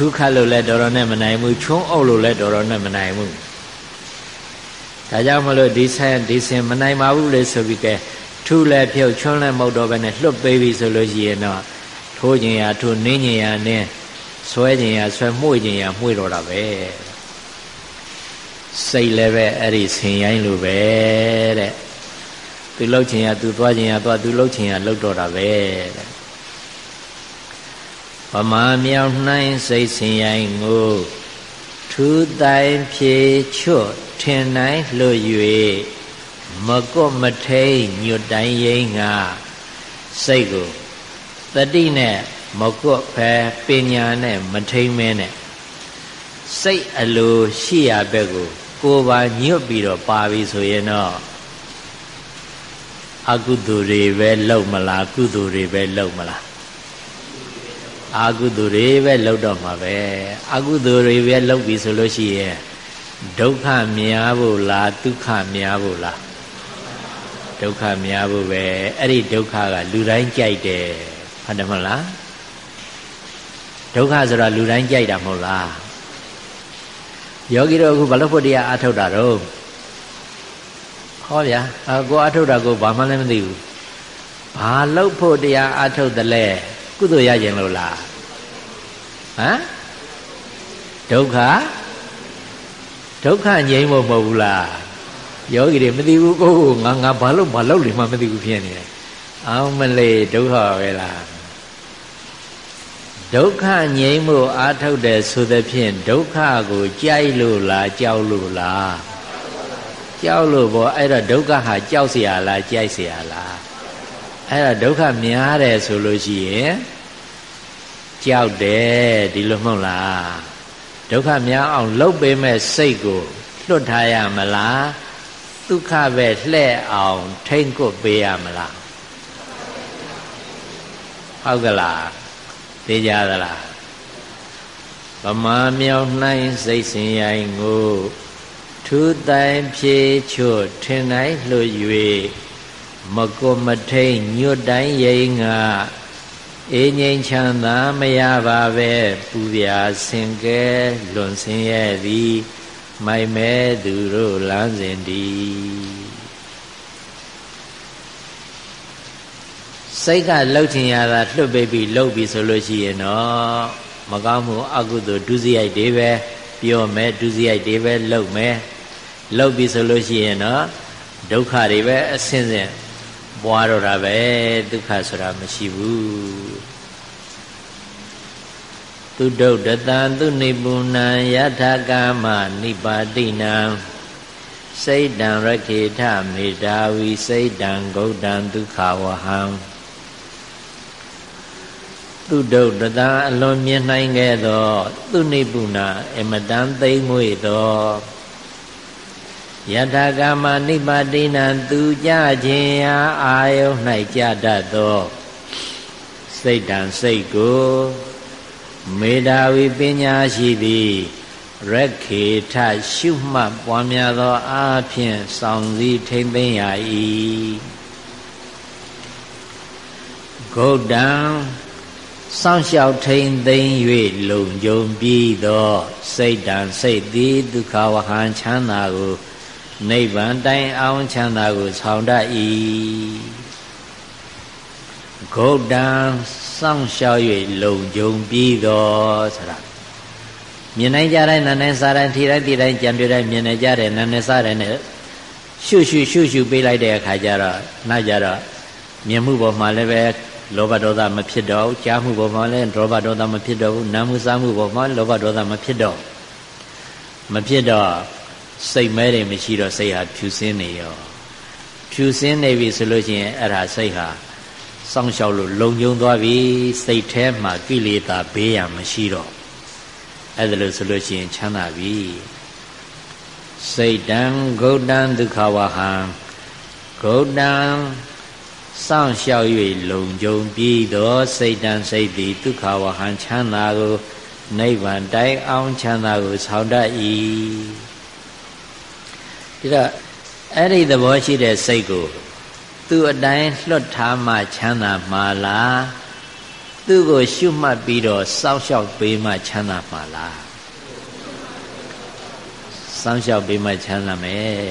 ထူးခတ်လို့လည်းတော်တော်နဲ့မနိုင်ဘူးချုံးအုပ်လို့လည်းတော်တော်နဲ့မနိုင်ဘူးဒါကြောင့်မလို့ဒီဆန်ဒီစင်မနိုင်ပါဘူးလေဆိုပြီးကဲထူးလည်းဖြုတ်ချွန်းလည်းမဟုတ်တော့ဘဲနဲ့လွတ်ပေးပြီဆိုလို့ရှိရင်တော့ထိုးခြင်းရထိုးနင်းခြင်းရနင်းဆွဲခြင်းရဆွဲမှု့ခြင်းရမှု့တော့တာပဲစိတ်လည်းပဲအဲ့ဒီဆင်ရိုင်းလိုပဲတဲ့သူလှုပ်ခြင်းရသူသွားခြင်းရသွားသူလှုပ်ခြင်းရလှုပ်တော့တာပဲတဲ့ ပမာမြောင်နှိုင်းစိတ်ဆင်ရိုင်းကိုထူတိုင်းဖြေချွတ်ထင်တိုင်းလွတ်၍မကွတ်မထိန်ညွတ်တိုင်းရင်ငါစိတ်ကိုတတိနဲ့မကွတ်ဖဲပညာနဲ့မထိန်မဲနဲ့စိတ်အလိုရှိရဘက်ကို ကိုယ်ပါညွတ်ပြီးတော့ပါပြီဆိုရင်တော့အကုသိုလ်တွေပဲလုံမလားကုသိုလ်တွေပဲလုံမလား အာကုသိုလ်တွေပဲလုံတော့မှာပဲအကုသိုလ်တွေပဲလုံပြီဆိုလို့ရှိရင်ဒုက္ခများဖို့လားဒုက္ခများဖို့လားဒုက္ခများဖို့ပဲအဲ့ဒီဒုက္ခကလူတိုင်းကြိုက်တယ်ဟုတ်တယ်မဟုတ်လားဒုက္ခဆိုတာလူတိုင်းကြိုက်တာမဟုတ်လားယောဂီတို့အခုဘာလို့ဖို့တရားအထုတ်တာတော့ဟောဗျာအကိုအထုတ်တာကိုဘာမှလည်းမသိဘူးဘာလို့ဖို့တရားအထုတ်တယ်လဲ ကုသိုလ်ရခြင်းလို့လားဟမ်ဒုက္ခဒုက္ခငြိမ်းဖို့မဟုတ်ဘူးလားယောဂီတွေမသိဘူးကိုငါငါဘာလို့ဘာလို့လိမှမသိဘူးဖြစ်နေတယ်အောင်မလေးဒုက္ခပဲလားဒုက္ခငြိမ်းမှုအာထုတ်တယ်ဆိုသဖြင့်ဒုက္ခကိုကြိုက်လို့လားကြောက်လို့လားကြောက်လို့ပေါ့အဲ့တော့ဒုက္ခဟာကြောက်เสียလားကြိုက်เสียလား အဲ့တော့ဒုက္ခများတယ်ဆိုလို့ရှိရင်ကြောက်တယ်ဒီလိုမဟုတ်လားဒုက္ခများအောင်လှုပ်ပေးမဲ့စိတ်ကိုလွတ်ထားရမလားဒုက္ခပဲလှဲ့အောင်ထိမ့်ကွပေးရမလားဟုတ်ကလားသိကြသလားဗမာမြောင်နှိုင်းစိတ်စင်ရိုင်းကိုထူတိုင်ဖြေချွတ်ထင်တိုင်းလွတ်၍ မကွမထိန်ညွတ်တိုင်းရင်ငါအေးငိမ်ချမ်းသာမရပါပဲပူပြာဆင်ကဲလွန်ဆင်းရဲ့သည်မိုက်မဲသူတို့လမ်းစဉ်သည်စိတ်ကလှုပ်ချင်ရတာလွတ်ပေးပြီးလှုပ်ပြီးဆိုလို့ရှိရင်တော့မကောင်းမှုအကုသိုလ်ဒုစရိုက်တွေပဲပြောမယ်ဒုစရိုက်တွေပဲလှုပ်မယ်လှုပ်ပြီးဆိုလို့ရှိရင်တော့ဒုက္ခတွေပဲအဆင်းဆင်း ပွားတော့တာပဲဒုက္ခဆိုတာမရှိဘူးသူဒုဒ္ဒတံသူနိပုဏံယထာကာမနိပါတိနံစိတ်တံရခေထမေတ္တာဝီစိတ်တံဂௌတံဒုက္ခဝဟံသူဒုတတအလွန်မြင်နိုင်ခဲ့သော သူနိပုဏအမတန်သိမ့်မွေ့သော ယထာကမနိပါတိနံသူကြခြင်းအားအာယု၌ကြတတ်သောစိတ်တံစိတ်ကိုမေတာဝိပညာရှိသည်ရက်ခေထရှုမှတ်ပွားများသောအားဖြင့်စောင့်စည်းထိမ့်သိမ်းရ၏ဂௌတံစောင့်ရှောက်ထိမ့်သိမ်း၍လုံခြုံပြီးသောစိတ်တံစိတ်သည်ဒုက္ခဝဟံချမ်းသာကို နိဗ္ဗာန်တိုင်အောင်ချမ်းသာကိုဆောင်တတ်၏ဂௌတံစောင့်ရှောက်၍လုံခြုံပြီးသောဆိုတာမြင်နိုင်ကြတဲ့နာနဲ့စားတဲ့ထိတိုင်းထိတိုင်းကြံပြတဲ့မြင်နေကြတဲ့နာနဲ့စားတဲ့နဲ့ရှုရှုရှုရှုပေးလိုက်တဲ့အခါကျတော့နာကြတော့မြင်မှုပေါ်မှာလည်းပဲလောဘဒေါသမဖြစ်တော့ဘူးကြားမှုပေါ်မှာလည်းဒေါဘဒေါသမဖြစ်တော့ဘူးနာမှုစားမှုပေါ်မှာလောဘဒေါသမဖြစ်တော့မဖြစ်တော့ စိတ်မဲတွေမရှိတော့စိတ်ဟာဖြူစင်းနေရောဖြူစင်းနေပြီဆိုလို့ရှိရင်အဲ့ဒါစိတ်ဟာစောင့်ရှောက်လို့လုံခြုံသွားပြီစိတ်ထဲမှာကိလေသာဘေးရန်မရှိတော့အဲ့ဒါလို့ဆိုလို့ရှိရင်ချမ်းသာပြီစိတ်တံဂௌတံဒုက္ခဝဟံဂௌတံစောင့်ရှောက်၍လုံခြုံပြီးသောစိတ်တံစိတ်သည်ဒုက္ခဝဟံချမ်းသာကိုနိဗ္ဗာန်တိုင်အောင်ချမ်းသာကိုဆောင်တတ်၏ ဒါအဲ့ဒီသဘောရှိတဲ့စိတ်ကို သူ့အတိုင်းလွတ်ထားမှချမ်းသာမှာလားသူ့ကိုရှုမှတ်ပြီးတော့စောင့်ရှောက်ပေးမှချမ်းသာမှာလားစောင့်ရှောက်ပေးမှချမ်းသာမယ်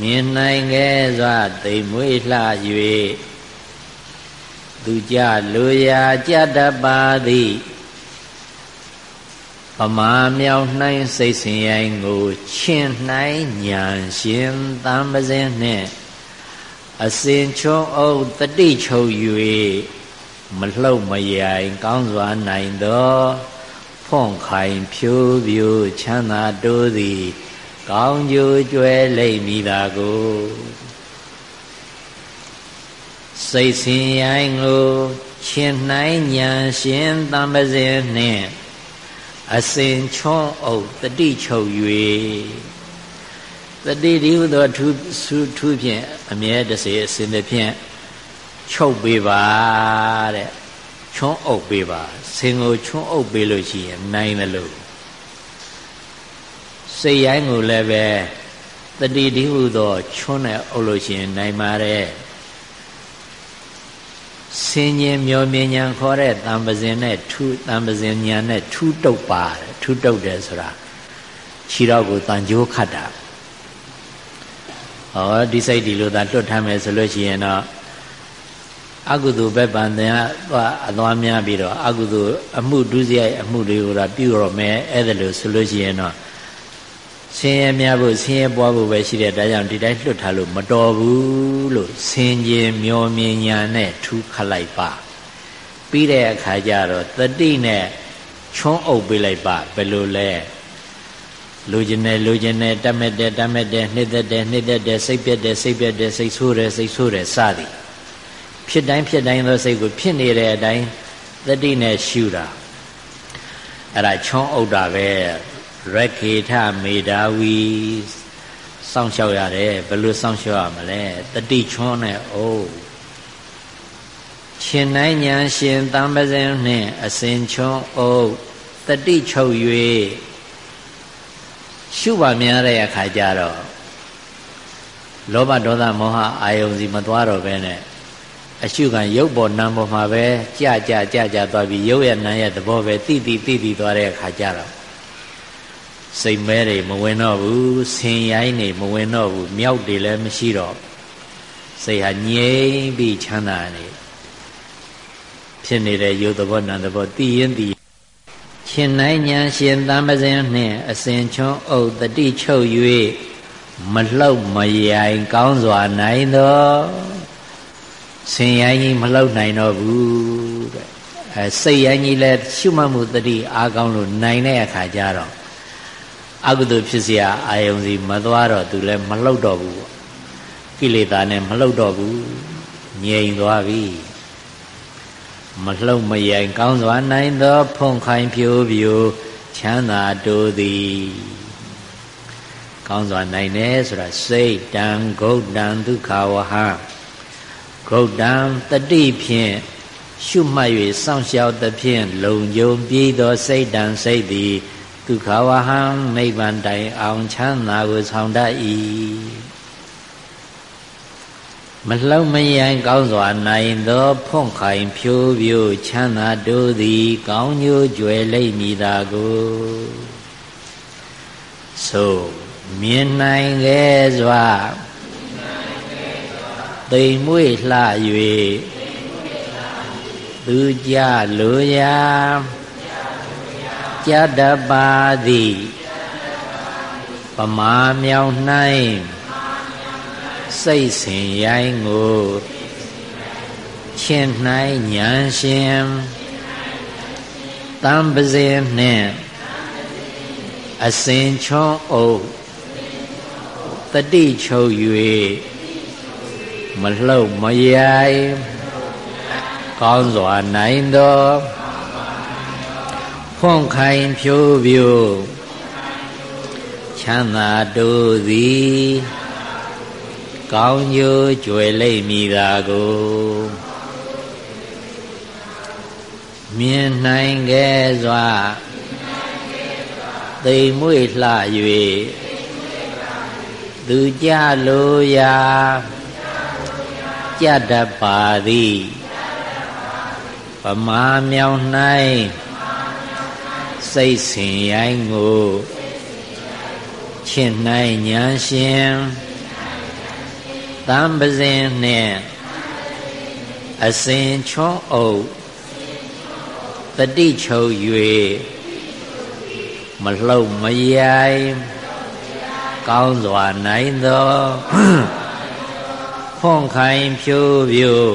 မြင်နိုင်ခဲ့စွာသိမ်မွေးလှ၍သူကြလူရာကြတတ်ပါသည် ပမာမြောင်နှိုင်းစိတ်ဆင်ရိုင်းကိုချင်းနှိုင်းညာရှင်တံပစင်းနှင့်အစင်ချုံအုပ်တတိချုပ်၍မလှုပ်မယိုင်ကောင်းစွာနိုင်သောဖွန့်ခိုင်ဖြိုးဖြိုးချမ်းသာတိုးသည် ကောင်းကျိုးကျွဲလိမ့်မိတာကိုစိတ်ဆင်ရိုင်းကိုရှင်နိုင်ညာရှင်တံပစင်နှင့် အစင်ချွန်းအုပ်တတိချုပ်၍တတိဒီဟုသောထူးထူးဖြင့်အမြဲတစေအစဉ်တစ်ဖြင့်ချုပ်ပေးပါတဲ့ချွန်းအုပ်ပေးပါစင်ကိုချွန်းအုပ်ပေးလို့ရှိရင်နိုင်တယ်လို့စိတ်ရိုင်းကိုလည်းပဲတတိဒီဟုသောချွန်းနဲ့အုပ်လို့ရှိရင်နိုင်ပါတယ် စင်ញင်မျောမြင်ညာခေါ်တဲ့တံပဇင်နဲ့ထူတံပဇင်ညာနဲ့ထူတုတ်ပါတယ်ထူတုတ်တယ်ဆိုတာခြေတော့ကိုတန်ကြိုးခတ်တာဟောဒီစိတ်ဒီလိုသာတွတ်ထမ်းမယ်ဆိုလို့ရှိရင်တော့အကုသိုလ်ဘက်ပန်တဲ့အသွားများပြီးတော့အကုသိုလ်အမှုဒုစရိုက်အမှုတွေကိုတော့ပြုရမယ်အဲ့ဒါလို့ဆိုလို့ရှိရင်တော့ ဆင်းရဲများဖို့ဆင်းရဲပွားဖို့ပဲရှိတဲ့ဒါကြောင့်ဒီတိုင်းလွတ်ထားလို့မတော်ဘူးလို့ဆင်ခြင်မျောမြင်ညာနဲ့ထူးခလိုက်ပါပြီးတဲ့အခါကျတော့တတိနဲ့ချွန်းအုပ်ပေးလိုက်ပါဘယ်လိုလဲလူကျင်တယ်လူကျင်တယ်တတ်မဲ့တယ်တတ်မဲ့တယ်နှစ်သက်တယ်နှစ်သက်တယ်စိတ်ပြက်တယ်စိတ်ပြက်တယ်စိတ်ဆိုးတယ်စိတ်ဆိုးတယ်စသည်ဖြစ်တိုင်းဖြစ်တိုင်းသောစိတ်ကိုဖြစ်နေတဲ့အတိုင်းတတိနဲ့ရှုတာအဲ့ဒါချွန်းအုပ်တာပဲ ရခေထမေတာဝီစောင့်ရှောက်ရတယ်ဘယ်လိုစောင့်ရှောက်ရမလဲတတိချွန်းနဲ့အိုးရှင်နိုင်ညာရှင်တံပဇင်နှင့်အစဉ်ချွန်းအိုးတတိချုပ်၍ရှုပါများတဲ့အခါကျတော့လောဘဒေါသမောဟအာယုန်စီမသွားတော့ဘဲနဲ့အရှုခံရုပ်ပေါ်နာမ်ပေါ်မှာပဲကြာကြာကြာကြာသွားပြီးရုပ်ရဲ့နာမ်ရဲ့သဘောပဲတိတိတိတိသွားတဲ့အခါကျတော့ စိတ်မဲတွေမဝင်တော့ဘူးဆင်ရိုင်းတွေမဝင်တော့ဘူးမြောက်တွေလည်းမရှိတော့စိတ်ဟာငြိမ်ပြီးချမ်းသာနေဖြစ်နေတဲ့ရုပ်သဘောနာမ်သဘောသိရင်သိရှင်နိုင်ညာရှင်တံပဇင်နှင့်အစဉ်ချွန်းအုပ်တတိချုပ်၍မလှုပ်မယိုင်ကောင်းစွာနိုင်သောဆင်ရိုင်းကြီးမလှုပ်နိုင်တော့ဘူးတဲ့အဲစိတ်ရိုင်းကြီးလည်းရှုမှတ်မှုတတိအားကောင်းလို့နိုင်တဲ့အခါကျတော့ အကုသိုလ်ဖြစ်เสียအာယုံစီမသွားတော့သူလည်းမလှုပ်တော့ဘူးပေါ့ကိလေသာနဲ့မလှုပ်တော့ဘူးငြိမ်သွားပြီမလှုပ်မယိုင်ကောင်းစွာနိုင်သောဖုန်ခိုင်ဖြိုးဖြိုးချမ်းသာတိုးသည်ကောင်းစွာနိုင်တယ်ဆိုတာစိတ်တံဂုတ်တံဒုက္ခဝဟဂုတ်တံတတိဖြင့်ရှုမှတ်၍စောင့်ရှောက်သဖြင့်လုံခြုံပြီးသောစိတ်တံစိတ်သည် ဒုက္ခဝဟံနိဗ္ဗာန်တိုင်အောင်ချမ်းသာကိုဆောင်တတ်၏မလှုပ်မယိုင်ကောင်းစွာနိုင်သောဖွန့်ခိုင်ဖြိုးပြိုးချမ်းသာတို့သည် ကောင်းညိုကြွယ်လိမ့်မည်သာကိုဆိုမြင်နိုင်ခဲ့စွာသိမ်မွေ့လှ၍သူကြလိုရာ ကြတပါသည်ပမာမြောင်၌စိတ်ဆင်ရိုင်းကိုချင်း၌ဉာဏ်ရှင်တံပဇေနှင့်အစင်ချွန်းအုပ်တတိချုပ်၍မလှုပ်မရိုင်ကောင်းစွာနိုင်သော ဖွန့်ခိုင်ဖြိုးပြိုချမ်းသာတို့သည်ကောင်းကျိုးကြွယ်လိမ့်မည်သာကိုမြင်နိုင်ခဲ့စွာသိမ်မွေ့လှ၍သူကြလိုရာကြတတ်ပါသည်ပမာမြောင်၌ စိတ်ဆင်ရိုင်းကိုချင့်နိုင်ညာရှင်တံပဇင်နှင့်အစဉ်ချွန်းအုပ်တတိချုပ်၍မလှုပ်မရိုင်ကောင်းစွာနိုင်သောဖွန်ခိုင်ဖြိုးပြို့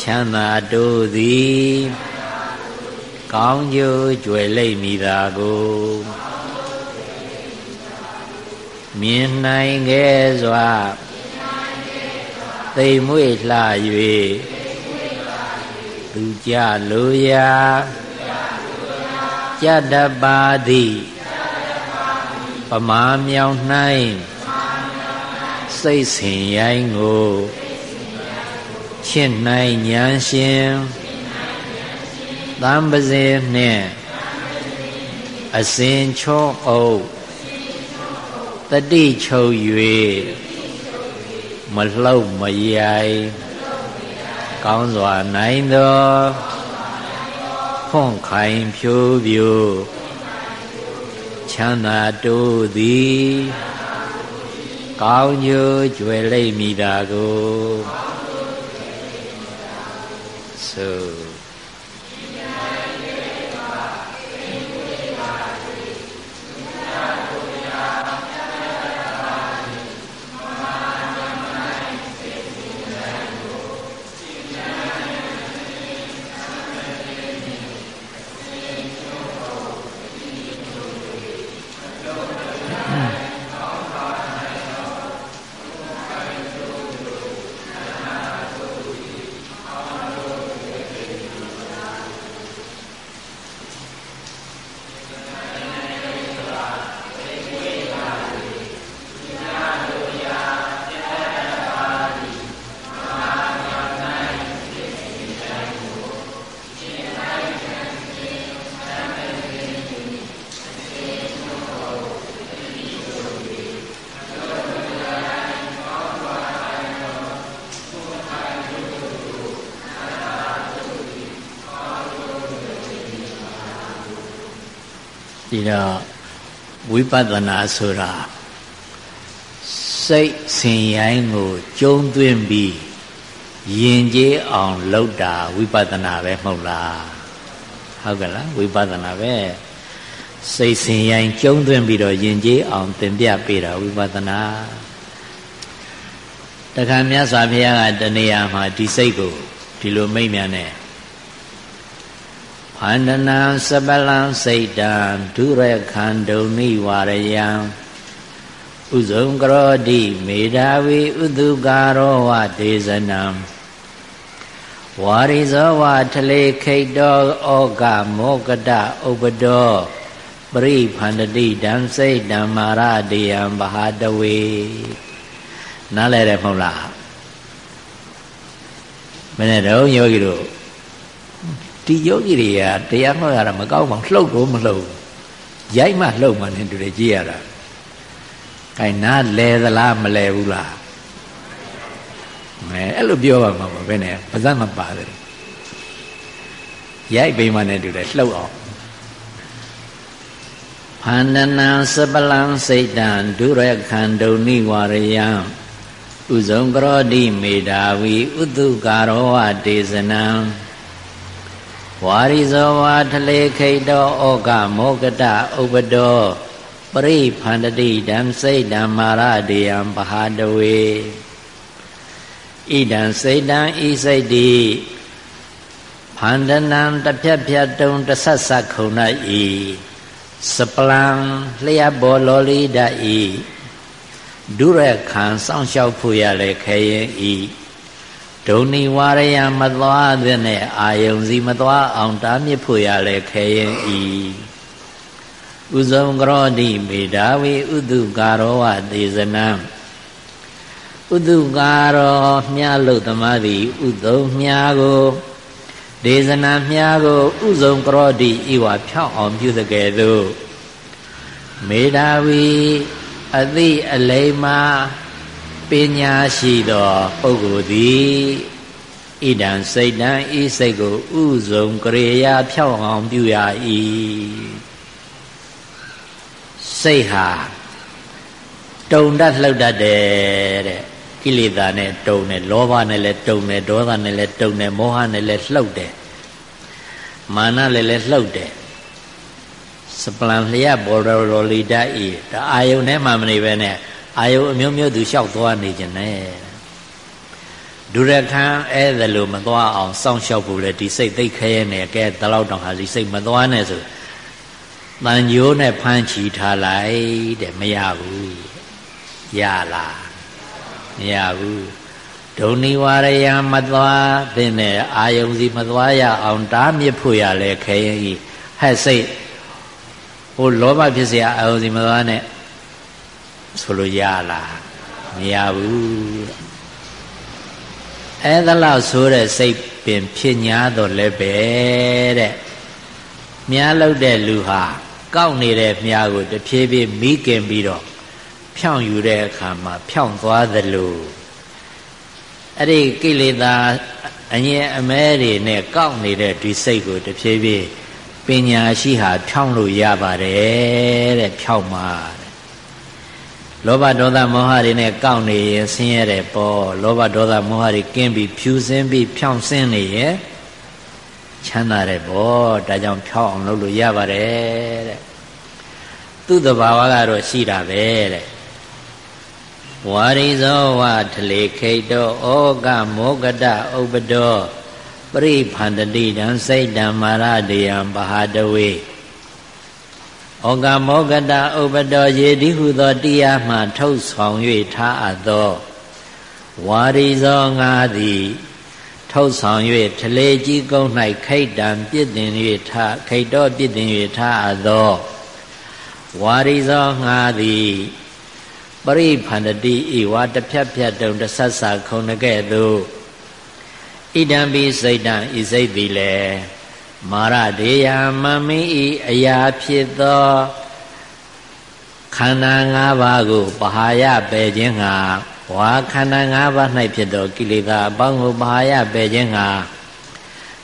ချမ်းသာတို့သည် ကောင်းကျိုးကြွယ်လိမ့်မည်သာကိုမြင်နိုင်ခဲ့စွာသိမ်မွေ့လှ၍သူကြလိုရာကြတပါသည်ပမာမြောင်၌စိတ်ဆင်ရိုင်းကိုချင့်နိုင်ဉာဏ်ရှင် သံပဇေနှင့်အစဉ်ချောအုပ်တတိချုပ်၍မလှုပ်မရိုင်ကောင်းစွာနိုင်သောဖွန့်ခိုင်ဖြိုးပြိုချမ်းသာတို့သည်ကောင်းကျိုးကြွယ်လိမ့်မည်တာကိုဆို ပဿနာဆိုတာစိတ်ဆင်ရိုင်းကိုကျုံသွင်းပြီးယဉ်ကျေးအောင်လုပ်တာဝိပဿနာပဲမဟုတ်လားဟုတ်ကဲ့လားဝိပဿနာပဲစိတ်ဆင်ရိုင်းကျုံသွင်းပြီးတော့ယဉ်ကျေးအောင်သင်ပြပေးတာဝိပဿနာတခါမြတ်စွာဘုရားကတဏှာမှာဒီစိတ်ကိုဒီလိုမိတ်မြန်နဲ့ ဖန္ဒနာစပလံစိတ်တံဒုရခန္ဒုံနိဝရယံဥဇုံကရောတိမေဓာဝီဥတုကာရောဝဒေဇနံဝါရိဇောဝထလေခိတ်တောဩကမောကတဥပဒောပရိဖန္တတိဓမ္စိတ်ဓမ္မာရတေယံဘဟာတဝေနားလဲတယ်မဟုတ်လားမင်းတို့ယောဂီတို့ ဒီယောဂီတွေကတရားမှတ်ရတာမကောင်းပါလှုပ်တော့မလှုပ်ရိုက်မှလှုပ်မှနဲ့တူတယ်ကြည့်ရတာခိုင်နာလဲသလားမလဲဘူးလားမဲအဲ့လိုပြောပါမှာပါဘယ်နဲ့ပါဇက်မပါတယ်ရိုက်ပိမှနဲ့တူတယ်လှုပ်အောင်ဖန္ဒနံစပလံစိတ်တံဒုရခန္ဒုနိဝရယံဥဇုံကရောတိမေတာဝီဥတုကာရောဝဒေဇနံ ဝါရိဇောဝါထလေခိတောဩကမောကတဥပဒောပရိဖန္တတိဓမ္စိတ်ဓမ္မာရတေယံပဟာတဝေဣဒံစိတ်တံဤစိတ်တိဖန္ဒနံတဖြတ်ဖြတ်တုံတဆက်ဆက်ခုံ၌ဤစပလံလျှပ်ဘောလောလီဒဤဒုရခံစောင့်ရှောက်ဖို့ရလေခရင်ဤ ဒုံနိဝရယမသွားတဲ့နဲ့အာယုံစီမသွားအောင်တားမြစ်ဖို့ရလေခရင်ဤဥဇုံကရောတိမေဓာဝေဥတုကာရောဝသေဇနံဥတုကာရောမြားလို့သမားသည်ဥသုံးမြားကိုဒေဇနာမြားကိုဥဇုံကရောတိဤဝဖြောင်းအောင်ပြုသကဲ့သို့မေဓာဝီအသိအလိမ္မာ ပညာရှိသောပုဂ္ဂိုလ်သည်ဣဒံစိတ်တံဤစိတ်ကိုဥဇုံကရေယာဖြောင်းအောင်ပြုရ၏စိတ်ဟာတုံတတ်လှုပ်တတ်တယ်တဲ့ကိလေသာနဲ့တုံတယ်လောဘနဲ့လည်းတုံတယ်ဒေါသနဲ့လည်းတုံတယ်မောဟနဲ့လည်းလှုပ်တယ်မာနလည်းလည်းလှုပ်တယ်စပလံလျက်ဘောရရောလီတဤဒါအာယုန်ထဲမှာမနေပဲနဲ့ အာယုန်အမျိုးမျိုးသူလျှောက်သွားနေခြင်းနဲ့ဒုရခံအဲ့ဒါလို့မသွားအောင်စောင့်ရှောက်ဖို့လေဒီစိတ်သိခဲရဲနဲ့ကဲတလောက်တောင်ဟာဒီစိတ်မသွားနဲ့ဆိုတန်ညိုးနဲ့ဖမ်းချီထားလိုက်တဲ့မရဘူးရလားမရဘူးဒုံနိဝရယမသွားတဲ့နဲ့အာယုံစီမသွားရအောင်တားမြစ်ဖို့ရလဲခဲရင်ဤဟဲ့စိတ်ဟိုလောဘဖြစ်เสียအာယုံစီမသွားနဲ့ ဆိုလို့ရလားမရဘူးအဲ့ဒါလောက်ဆိုတဲ့စိတ်ပင်ဖြစ်냐တော့လည်းပဲတဲ့မြားလောက်တဲ့လူဟာကောက်နေတဲ့မြားကိုတဖြည်းဖြည်းမိကင်ပြီးတော့ဖြောင့်ယူတဲ့အခါမှာဖြောင့်သွားသလိုအဲ့ဒီကိလေသာအငြင်းအမဲတွေနဲ့ကောက်နေတဲ့ဒီစိတ်ကိုတဖြည်းဖြည်းပညာရှိဟာဖြောင့်လို့ရပါတယ်တဲ့ဖြောင့်မှာ လောဘဒေါသမောဟတွေနဲ့ကောက်နေရင်ဆင်းရဲတယ်ပေါ့လောဘဒေါသမောဟတွေကင်းပြီးဖြူစင်းပြီးဖြောင့်စင်းနေရဲ့ချမ်းသာတယ်ပေါ့ဒါကြောင့်ဖြောင်းအောင်လုပ်လို့ရပါတယ်တဲ့သူ့တဘာဝကတော့ရှိတာပဲတဲ့ဝါရိဇောဝထလေခိတောဩကမောကတဥပဒောပရိဖန္တတိတံစိတ်တံမာရတေယံပဟာတဝေ ဩကမောကတဥပဒောယေတိဟုသောတရားမှထုတ်ဆောင်၍ထားအပ်သောဝါရိဇောငါသည်ထုတ်ဆောင်၍ထလေကြီးကုန်း၌ခိတ်တံပြစ်တင်၍ထခိတ်တော်ပြစ်တင်၍ထအပ်သောဝါရိဇောငါသည်ပရိဖန္တတိဤဝါတဖြတ်ဖြတ်တုံတဆတ်စာခုံကဲ့သို့ဣဒံပိစိတ်တံဤစိတ်သည်လေ မာရဒေယမမင်းဤအရာဖြစ်သောခန္ဓာ၅ပါးကိုပဟာယပယ်ခြင်းငါဝါခန္ဓာ၅ပါး၌ဖြစ်သောကိလေသာအပေါင်းကိုပဟာယပယ်ခြင်းငါ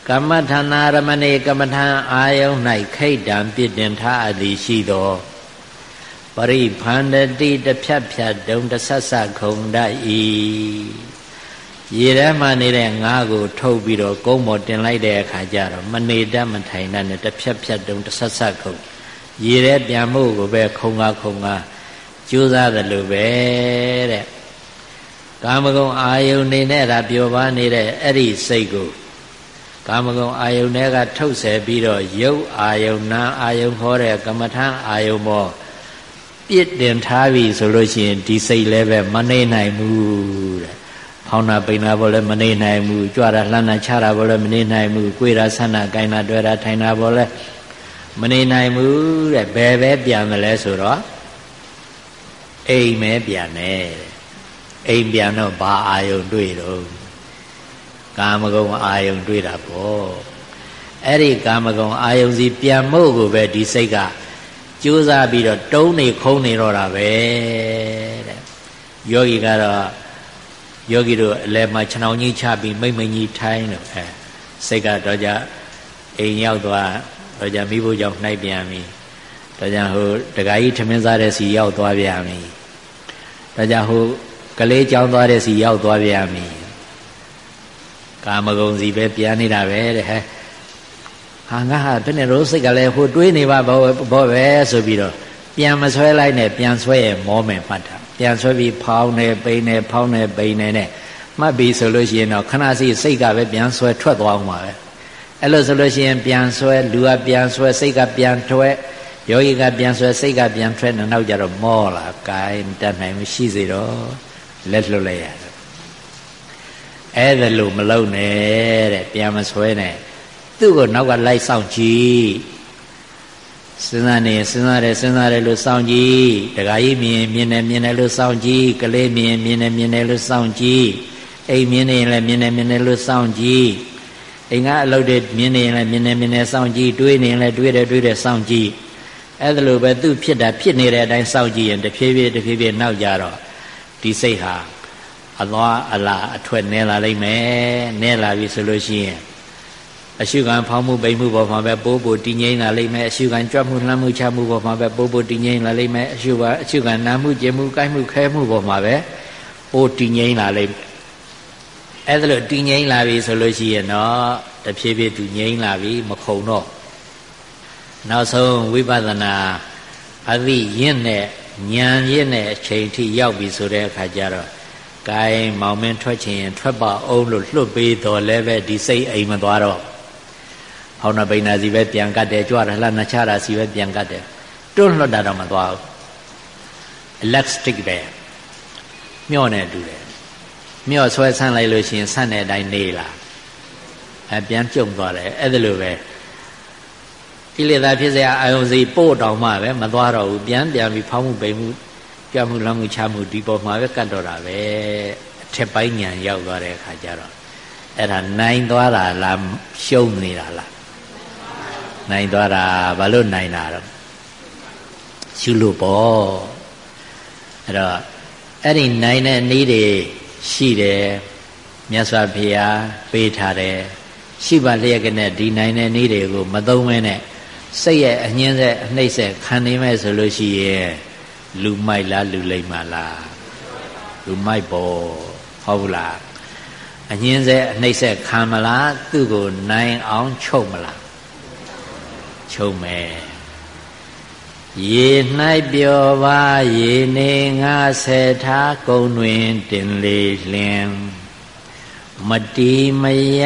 ကမ္မထာနာရမဏေကမ္မထာအာယုန်၌ခိတ်တံပြစ်တင်ထားအသည်ရှိသောပရိဖန္တတိတဖြတ်ဖြတ်ဒုံတဆဆခုံတဤ ရေထဲမှာနေတဲ့ငါးကို ထုတ်ပြီးတော့ကုန်းပေါ်တင်လိုက်တဲ့အခါကျတော့မနေတတ်မထိုင်တတ်နဲ့တဖြတ်ဖြတ်တုံတဆဆခုံရေထဲပြန်မှုကိုပဲခုံကားခုံကားကြိုးစားတယ်လို့ပဲတဲ့ကာမဂုဏ်အာယုန်နေနဲ့ဒါပျော်ပါနေတဲ့အဲ့ဒီစိတ်ကိုကာမဂုဏ်အာယုန်တွေကထုတ်ဆဲပြီးတော့ရုပ်အာယုန်နာအာယုန်ဟောတဲ့ကမ္မထအာယုန်ပေါ်ပြစ်တင်ထားပြီဆိုလို့ရှိရင်ဒီစိတ်လည်းပဲမနေနိုင်ဘူးတဲ့ ဖောင်းတာပိန်တာဘောလည်းမနေနိုင်ဘူးကြွတာလှမ်းတာချတာဘောလည်းမနေနိုင်ဘူးကိုယ်တာဆန္ဒကိုင်းတာတွေ့တာထိုင်တာဘောလည်းမနေနိုင်ဘူးတဲ့ဘယ်ပဲပြန်မလဲဆိုတော့အိမ်မဲပြန်တယ်အိမ်ပြန်တော့ဘာအာယုံတွေ့တော့ကာမဂုဏ်အာယုံတွေ့တာပေါ့အဲ့ဒီကာမဂုဏ်အာယုံစီပြန်မို့ကိုပဲဒီစိတ်ကကြိုးစားပြီးတော့တုံးနေခုံးနေတော့တာပဲတဲ့ယောဂီကတော့ ယောဂီတို့အလဲမှာခြံအောင်ကြီးချပြီးမိမ့်မိန်ကြီးထိုင်းလို့အဲစိတ်ကတော့ကြအိမ်ရောက်သွားတော့ကြမိဖို့ကြောင့်နှိုက်ပြန်ပြီတော့ကြဟိုတခါကြီးထမင်းစားတဲ့စီရောက်သွားပြန်ပြီတော့ကြဟိုကလေးကြောင်းသွားတဲ့စီရောက်သွားပြန်ပြီကာမဂုဏ်စီပဲပြန်နေတာပဲတဲ့ဟဲ့ဟာငါဟာဘယ်နဲ့ရောစိတ်ကလည်းဟိုတွေးနေပါဘောဘောပဲဆိုပြီးတော့ပြန်မဆွဲလိုက်နဲ့ပြန်ဆွဲရမောမယ်မှတ်တာ ပြန်ဆွဲပြီးဖောင်းနေပိန်နေဖောင်းနေပိန်နေနဲ့မှတ်ပြီးဆိုလို့ရှိရင်တော့ခဏစီစိတ်ကပဲပြန်ဆွဲထွက်သွားအောင်ပါပဲအဲ့လိုဆိုလို့ရှိရင်ပြန်ဆွဲလူကပြန်ဆွဲစိတ်ကပြန်ထွက်ယောဂီကပြန်ဆွဲစိတ်ကပြန်ထွက်နောက်ကြတော့မောလာကိုင်းတတ်နိုင်မရှိစေတော့လက်လွတ်လိုက်ရတယ်အဲ့ဒါလို့မလုံနဲ့တဲ့ပြန်မဆွဲနဲ့သူ့ကိုနောက်ကလိုက်ဆောင်ကြည့် စဉ်းစားနေစဉ်းစားတယ်စဉ်းစားတယ်လို့စောင့်ကြည့်တခါကြီးမြင်မြင်တယ်မြင်တယ်လို့စောင့်ကြည့်ကလေးမြင်မြင်တယ်မြင်တယ်လို့စောင့်ကြည့်အိမ်မြင်နေရင်လည်းမြင်တယ်မြင်တယ်လို့စောင့်ကြည့်အိမ်ကအလုပ်တွေမြင်နေရင်လည်းမြင်တယ်မြင်တယ်စောင့်ကြည့်တွေးနေရင်လည်းတွေးတယ်တွေးတယ်စောင့်ကြည့်အဲ့ဒါလိုပဲသူ့ဖြစ်တာဖြစ်နေတဲ့အတိုင်းစောင့်ကြည့်ရင်တဖြည်းဖြည်းတဖြည်းဖြည်းနောက်ကြတော့ဒီစိတ်ဟာအသွားအလာအထွက်နဲလာလိမ့်မယ်နဲလာပြီဆိုလို့ရှိရင် အရှုခံဖောင်းမှုပိန်မှုပေါ်မှာပဲပိုးပိုးတည်ငြိမ်လာလိမ့်မယ်အရှုခံကြွမှုလှမ်းမှုချမှုပေါ်မှာပဲပိုးပိုးတည်ငြိမ်လာလိမ့်မယ်အရှုခံအရှုခံနာမှုကျင်မှုကိုက်မှုခဲမှုပေါ်မှာပဲပိုးတည်ငြိမ်လာလိမ့်မယ်အဲ့ဒါလို့တည်ငြိမ်လာပြီဆိုလို့ရှိရင်တော့တဖြည်းဖြည်းသူငြိမ်လာပြီမခုံတော့နောက်ဆုံးဝိပဿနာအသိရင့်တဲ့ဉာဏ်ရင့်တဲ့အချိန်ထိရောက်ပြီဆိုတဲ့အခါကျတော့ဂိုင်းမောင်မင်းထွက်ချင်ရင်ထွက်ပါအောင်လို့လွတ်ပေးတော်လဲပဲဒီစိတ်အိမ်မသွားတော့ ဟောင်းနာပိန်နာစီပဲပြန်ကတ်တယ်ကြွရလှနှချတာစီပဲပြန်ကတ်တယ်တွန့်လွတ်တာတော့မသွားဘူး elastic ပဲမျော့နေတူတယ်မျော့ဆွဲဆန့်လိုက်လို့ရှိရင်ဆန့်တဲ့အတိုင်းနေလာအပြန်ပြုံသွားတယ်အဲ့ဒါလိုပဲကိလေသာဖြစ်စရာအာယုံစီပို့တောင်မှပဲမသွားတော့ဘူးပြန်ပြန်ပြီးဖောင်းမှုပိန်မှုကြွမှုလမ်းမှုချမှုဒီပေါ်မှာပဲကတ်တော့တာပဲအထက်ပိုင်းညာရောက်သွားတဲ့အခါကျတော့အဲ့ဒါနိုင်သွားတာလားရှုံးနေတာလား နိုင်သွားတာဘာလို့နိုင်တာတော့ရှုလို့ပေါ့အဲ့တော့အဲ့ဒီနိုင်တဲ့နည်းတွေရှိတယ်မြတ်စွာဘုရားပေးထားတယ်ရှိပါလျက်ကနဲ့ဒီနိုင်တဲ့နည်းတွေကိုမသုံးမဲနဲ့စိတ်ရဲ့အငင်းဆက်အနှိမ့်ဆက်ခံနေမဲ့ဆိုလို့ရှိရင်လူမိုက်လားလူလိမ့်မလားလူမိုက်ပေါ့ဟုတ်ဘူးလားအငင်းဆက်အနှိမ့်ဆက်ခံမလားသူ့ကိုနိုင်အောင်ချုပ်မလား ချုပ်မယ်ရေ၌ပျော်ပါရေနေငါဆယ်ထားကုံတွင်တင်လေလင်မတီမယ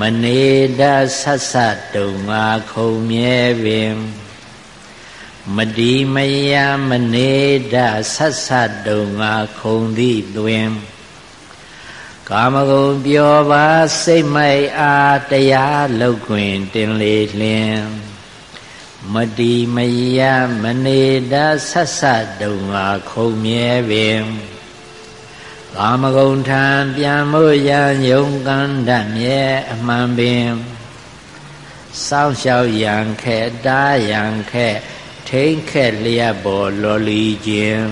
မနေတဆတ်ဆတ်တုံငါခုံမြဲပင်မတီမယမနေတဆတ်ဆတ်တုံငါခုံသည့်တွင်ကာမဂုဏ်ပြောပါစိတ်မိုက်အားတရားလောက်ခွင်တင်လေလင် မတီမယမနေတဆတ်ဆတ်တုံငါခုံမြဲပင်ကာမဂုဏ်ထံပြန်မို့ရန်ယုံကန္တမြဲအမှန်ပင်စောင့်ရှောက်ရန်ခဲတားရန်ခဲထိန်ခက်လျက်ပေါ်လော်လီခြင်း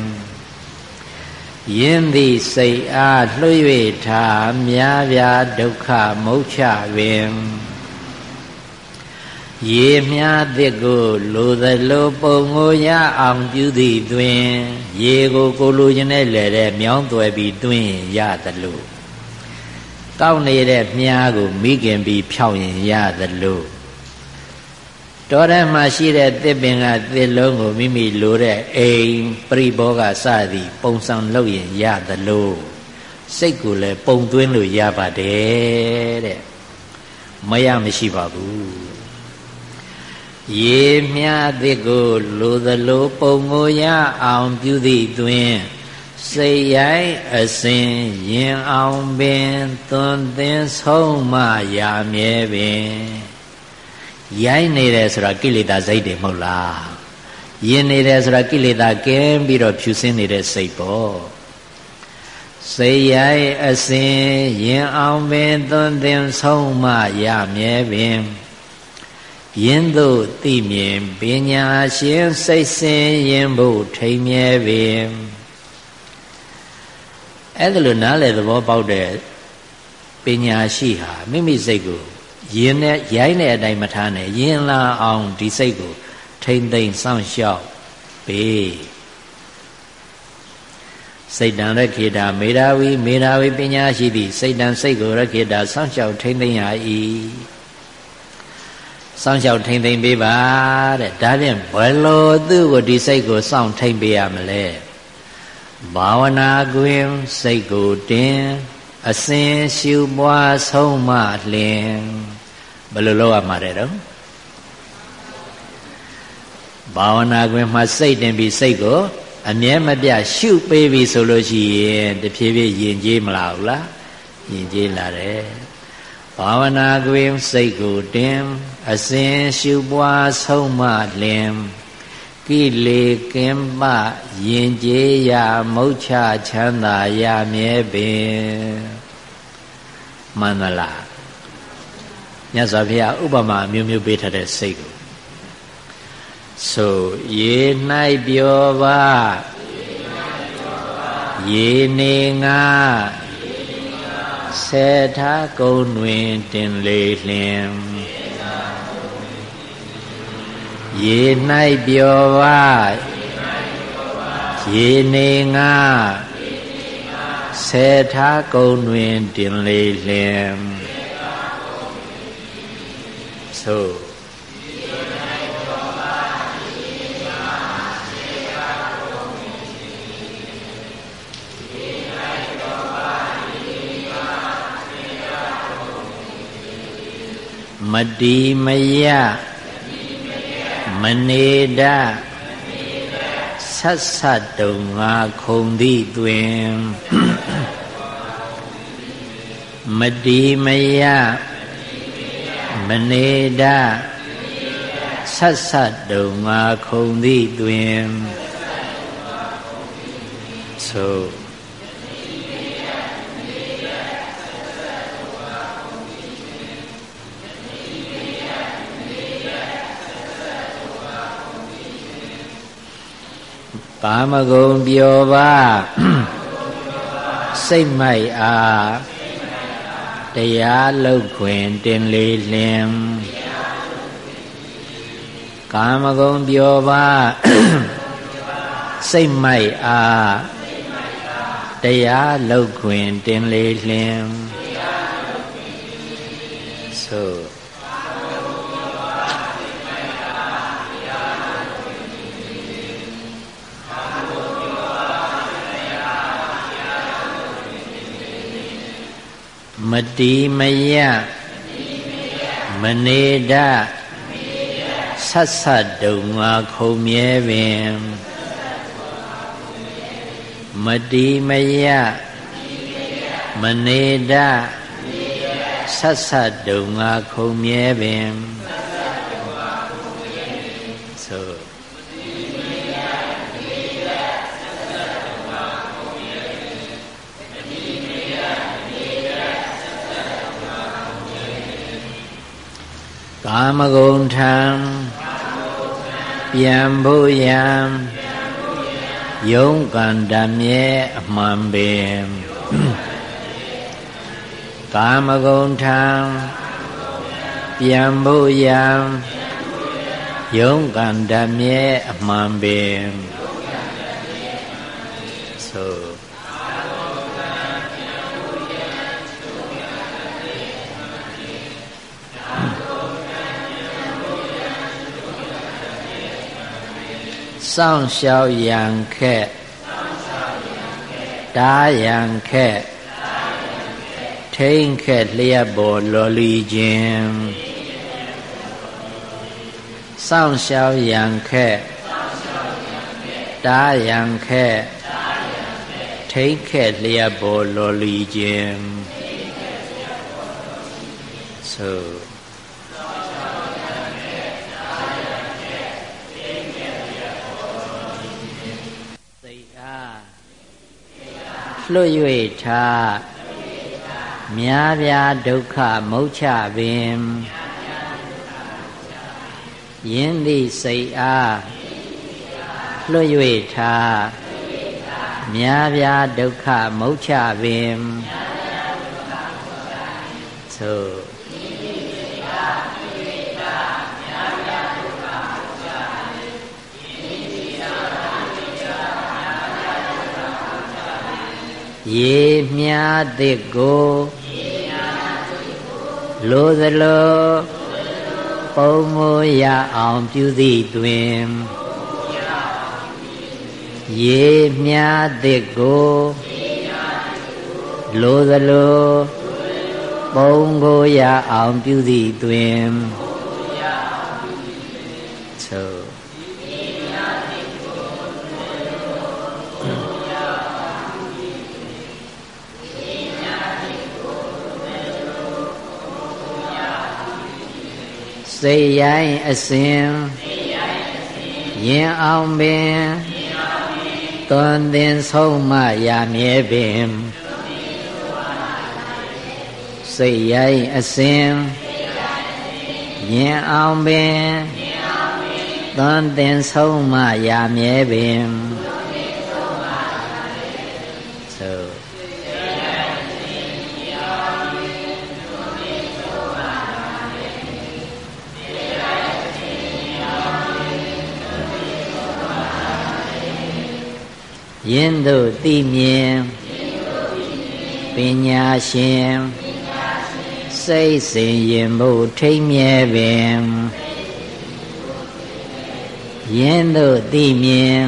ယင်းသည့်စိတ်အားလွှတ်၍ထားမြားပြားဒုက္ခမုတ်ချပင် ရေမြားသစ်ကိုလိုသလိုပုံငိုရအောင်ပြုသည့်တွင် ရေကိုကိုလိုချင်တဲ့လေတဲ့မြောင်းသွဲပြီးတွင်ရသလိုကောက်နေတဲ့မြားကိုမိခင်ပြီးဖြောက်ရင်ရသလိုတောထဲမှာရှိတဲ့သစ်ပင်ကသစ်လုံးကိုမိမိလိုတဲ့အိမ်ပရိဘောကစသည် ပုံစံလုပ်ရင်ရသလိုစိတ်ကိုလည်းပုံသွင်းလို့ရပါတယ်တဲ့မရမရှိပါဘူး ရေမြသစ်ကိုလိုသလိုပုံကိုရအောင်ပြုသည့်တွင်စိတ်ရိုက်အစဉ်ရင်အောင်ပင်သွန်သင်ဆုံးမရာမြဲပင်ရိုက်နေတယ်ဆိုတာကိလေသာစိတ်တွေမဟုတ်လားရင်နေတယ်ဆိုတာကိလေသာကင်းပြီးတော့ဖြူစင်းနေတဲ့စိတ်ပေါ့စိတ်ရိုက်အစဉ်ရင်အောင်ပင်သွန်သင်ဆုံးမရမြဲပင် ယင်းသို့သိမြင်ပညာရှင်စိတ်ဆင်းရင်ဖို့ထိမ်မြဲပင်အဲ့ဒါလိုနားလေသဘောပေါက်တဲ့ပညာရှိဟာမိမိစိတ်ကိုယင်းနဲ့ရိုင်းတဲ့အတိုင်းမထားနဲ့ယင်းလာအောင်ဒီစိတ်ကို ထိမ့်သိမ့်စောင့်ရှောက်ပေးစိတ်တံရခေတာမေဓာဝီမေဓာဝီပညာရှိသည့်စိတ်တံစိတ်ကိုရခေတာစောင့်ရှောက်ထိမ့်သိမ့်ရ၏ စောင့်ရှောက်ထိမ့်သိမ့်ပေးပါတဲ့ဒါဖြင့်ဘယ်လိုသူ့ကိုဒီစိတ်ကိုစောင့်ထိမ့်ပေးရမလဲဘာဝနာကွင်စိတ်ကိုတင်အစဉ်ရှုပွားဆုံးမလင်ဘယ်လိုလုပ်ရမှာတဲ့တော့ဘာဝနာကွင်မှာစိတ်တင်ပြီးစိတ်ကိုအမြဲမပြရှုပေးပြီဆိုလို့ရှိရင်တဖြည်းဖြည်းယဉ်ကျေးမလာဘူးလားယဉ်ကျေးလာတယ် ဘာဝနာကွင်စိတ်ကိုတင်အစဉ်ရှုပွားဆုံးမလင်ကိလေကင်ပယင်ကျေးရမုတ်ချချမ်းသာရမြဲပင်မှန်သလားမြတ်စွာဘုရားဥပမာမျိုးမျိုးပေးထားတဲ့စိတ်ကိုဆိုရေ၌ပြောပါရေနေငါ ဆေထားကုန်းတွင်တင်လေလျင်ရေ၌ပြောပါရေနေငါဆေထားကုန်းတွင်တင်လေလျင်သို့ မတီမယမနေဒဆက်ဆက်တုံငါခုံသည့်တွင်မတီမယမနေဒဆက်ဆက်တုံငါခုံသည့်တွင်သို့ ကာမဂုံပျော်ပါစိတ်မိုက်အားတရားလုတ်ခွင်တင်လေလင်ကာမဂုံပျော်ပါစိတ်မိုက်အားတရားလုတ်ခွင်တင်လေလင် မတီမယမနေဒဆက်ဆက်တုံငါခုံမြဲပင်မတီမယမနေဒဆက်ဆက်တုံငါခုံမြဲပင် ကာမဂုဏ်ထံပြန်ဖို့ရန်ယုံကန္တမြဲအမှန်ပင်ကာမဂုဏ်ထံပြန်ဖို့ရန်ယုံကန္တမြဲအမှန်ပင် စောင့်ရှောက်ရန်ခက်တားရန်ခက်ထိန်ခက်လျက်ပေါ်လော်လီခြင်းစောင့်ရှောက်ရန်ခက်တားရန်ခက်ထိန်ခက်လျက်ပေါ်လော်လီခြင်းဆို လွတ်၍ထားမြားပြားဒုက္ခမုတ်ချပင်ယင်းသည့်စိတ်အားလွတ်၍ထားမြားပြားဒုက္ခမုတ်ချပင်သို့ ရေမြားသစ်ကိုလိုသလိုပုံငိုရအောင်ပြုသည့်တွင်ရေမြားသစ်ကိုလိုသလိုပုံကိုရအောင်ပြုသည့်တွင် စိတ်ရိုင်းအစဉ်ရင်အောင်ပင်သွန်သင်ဆုံးမရမြဲပင်စိတ်ရိုင်းအစဉ်ရင်အောင်ပင်သွန်သင်ဆုံးမရမြဲပင် ယင်းတို့သိမြင်ပညာရှင်စိတ်စဉ်ရင်ဖို့ထိမ့်မြဲပင်ယင်းတို့သိမြင်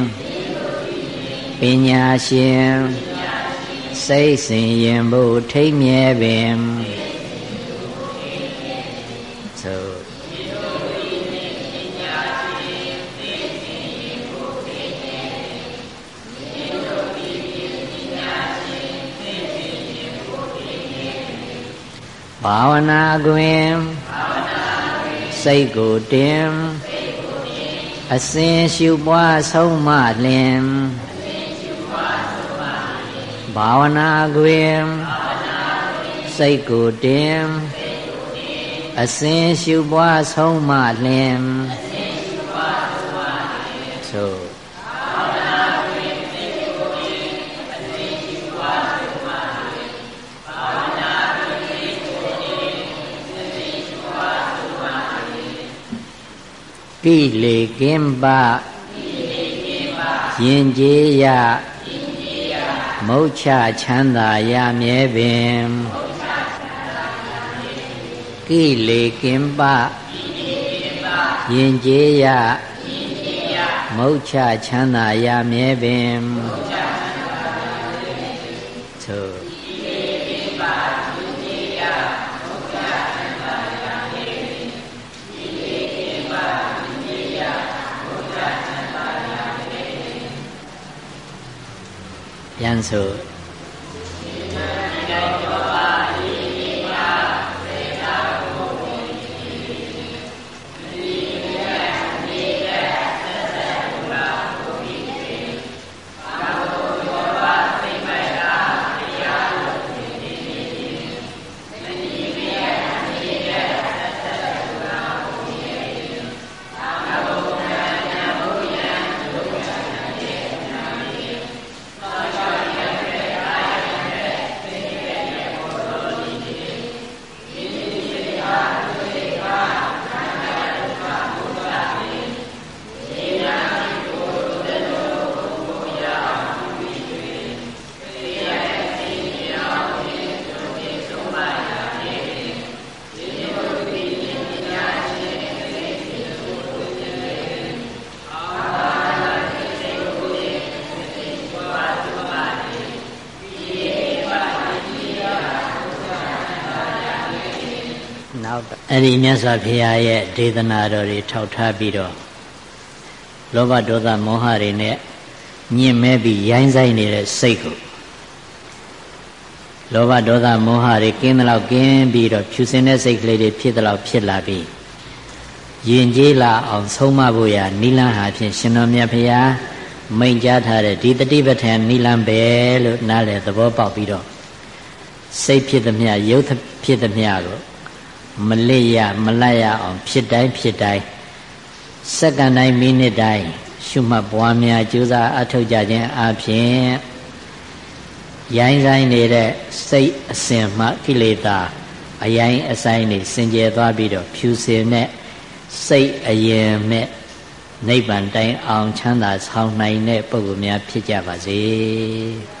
ပညာရှင်စိတ်စဉ်ရင်ဖို့ထိမ့်မြဲပင် ဘာဝနာတွင်စိတ်ကိုတင်အစဉ်ရှုပွားဆုံးမလင်ဘာဝနာတွင်စိတ်ကိုတင်အစဉ်ရှုပွားဆုံးမလင်သို့ ကိလေကင်းပယင်ကျေးရမုတ်ချချမ်းသာရမြဲပင်ကိလေကင်းပယင်ကျေးရမုတ်ချချမ်းသာရမြဲပင် ပြန် အဲ့ဒီမြတ်စွာဘုရားရဲ့ဒေသနာတော်တွေထောက်ထားပြီးတော့လောဘဒေါသမောဟတွေနဲ့ညှင့်မဲပြီးရိုင်းဆိုင်နေတဲ့စိတ်ကိုလောဘဒေါသမောဟတွေကင်းသလောက်ကင်းပြီးတော့ဖြူစင်တဲ့စိတ်ကလေးတွေဖြစ်သလောက်ဖြစ်လာပြီးယဉ်ကျေးလာအောင်ဆုံးမဖို့ရနိလန်းဟာဖြင့်ရှင်တော်မြတ်ဘုရားမိန့်ကြားထားတဲ့ဒီတတိပဋ္ဌာန်နိလန်းပဲလို့နားလည်သဘောပေါက်ပြီးတော့စိတ်ဖြစ်သမျှရုပ်ဖြစ်သမျှကို မလစ်ရမလတ်ရအောင်ဖြစ်တိုင်းဖြစ်တိုင်းစက္ကန့်တိုင်းမိနစ်တိုင်းရှုမှတ်ပွားများကြိုးစားအထောက်ကြခြင်းအပြင်ရိုင်းဆိုင်နေတဲ့စိတ်အစဉ်မှကိလေသာအယိုင်းအဆိုင်နေစင်ကြယ်သွားပြီးတော့ဖြူစင်တဲ့စိတ်အရင်မဲ့နိဗ္ဗာန်တိုင်အောင်ချမ်းသာဆောင်နိုင်တဲ့ပုဂ္ဂိုလ်များဖြစ်ကြပါစေ။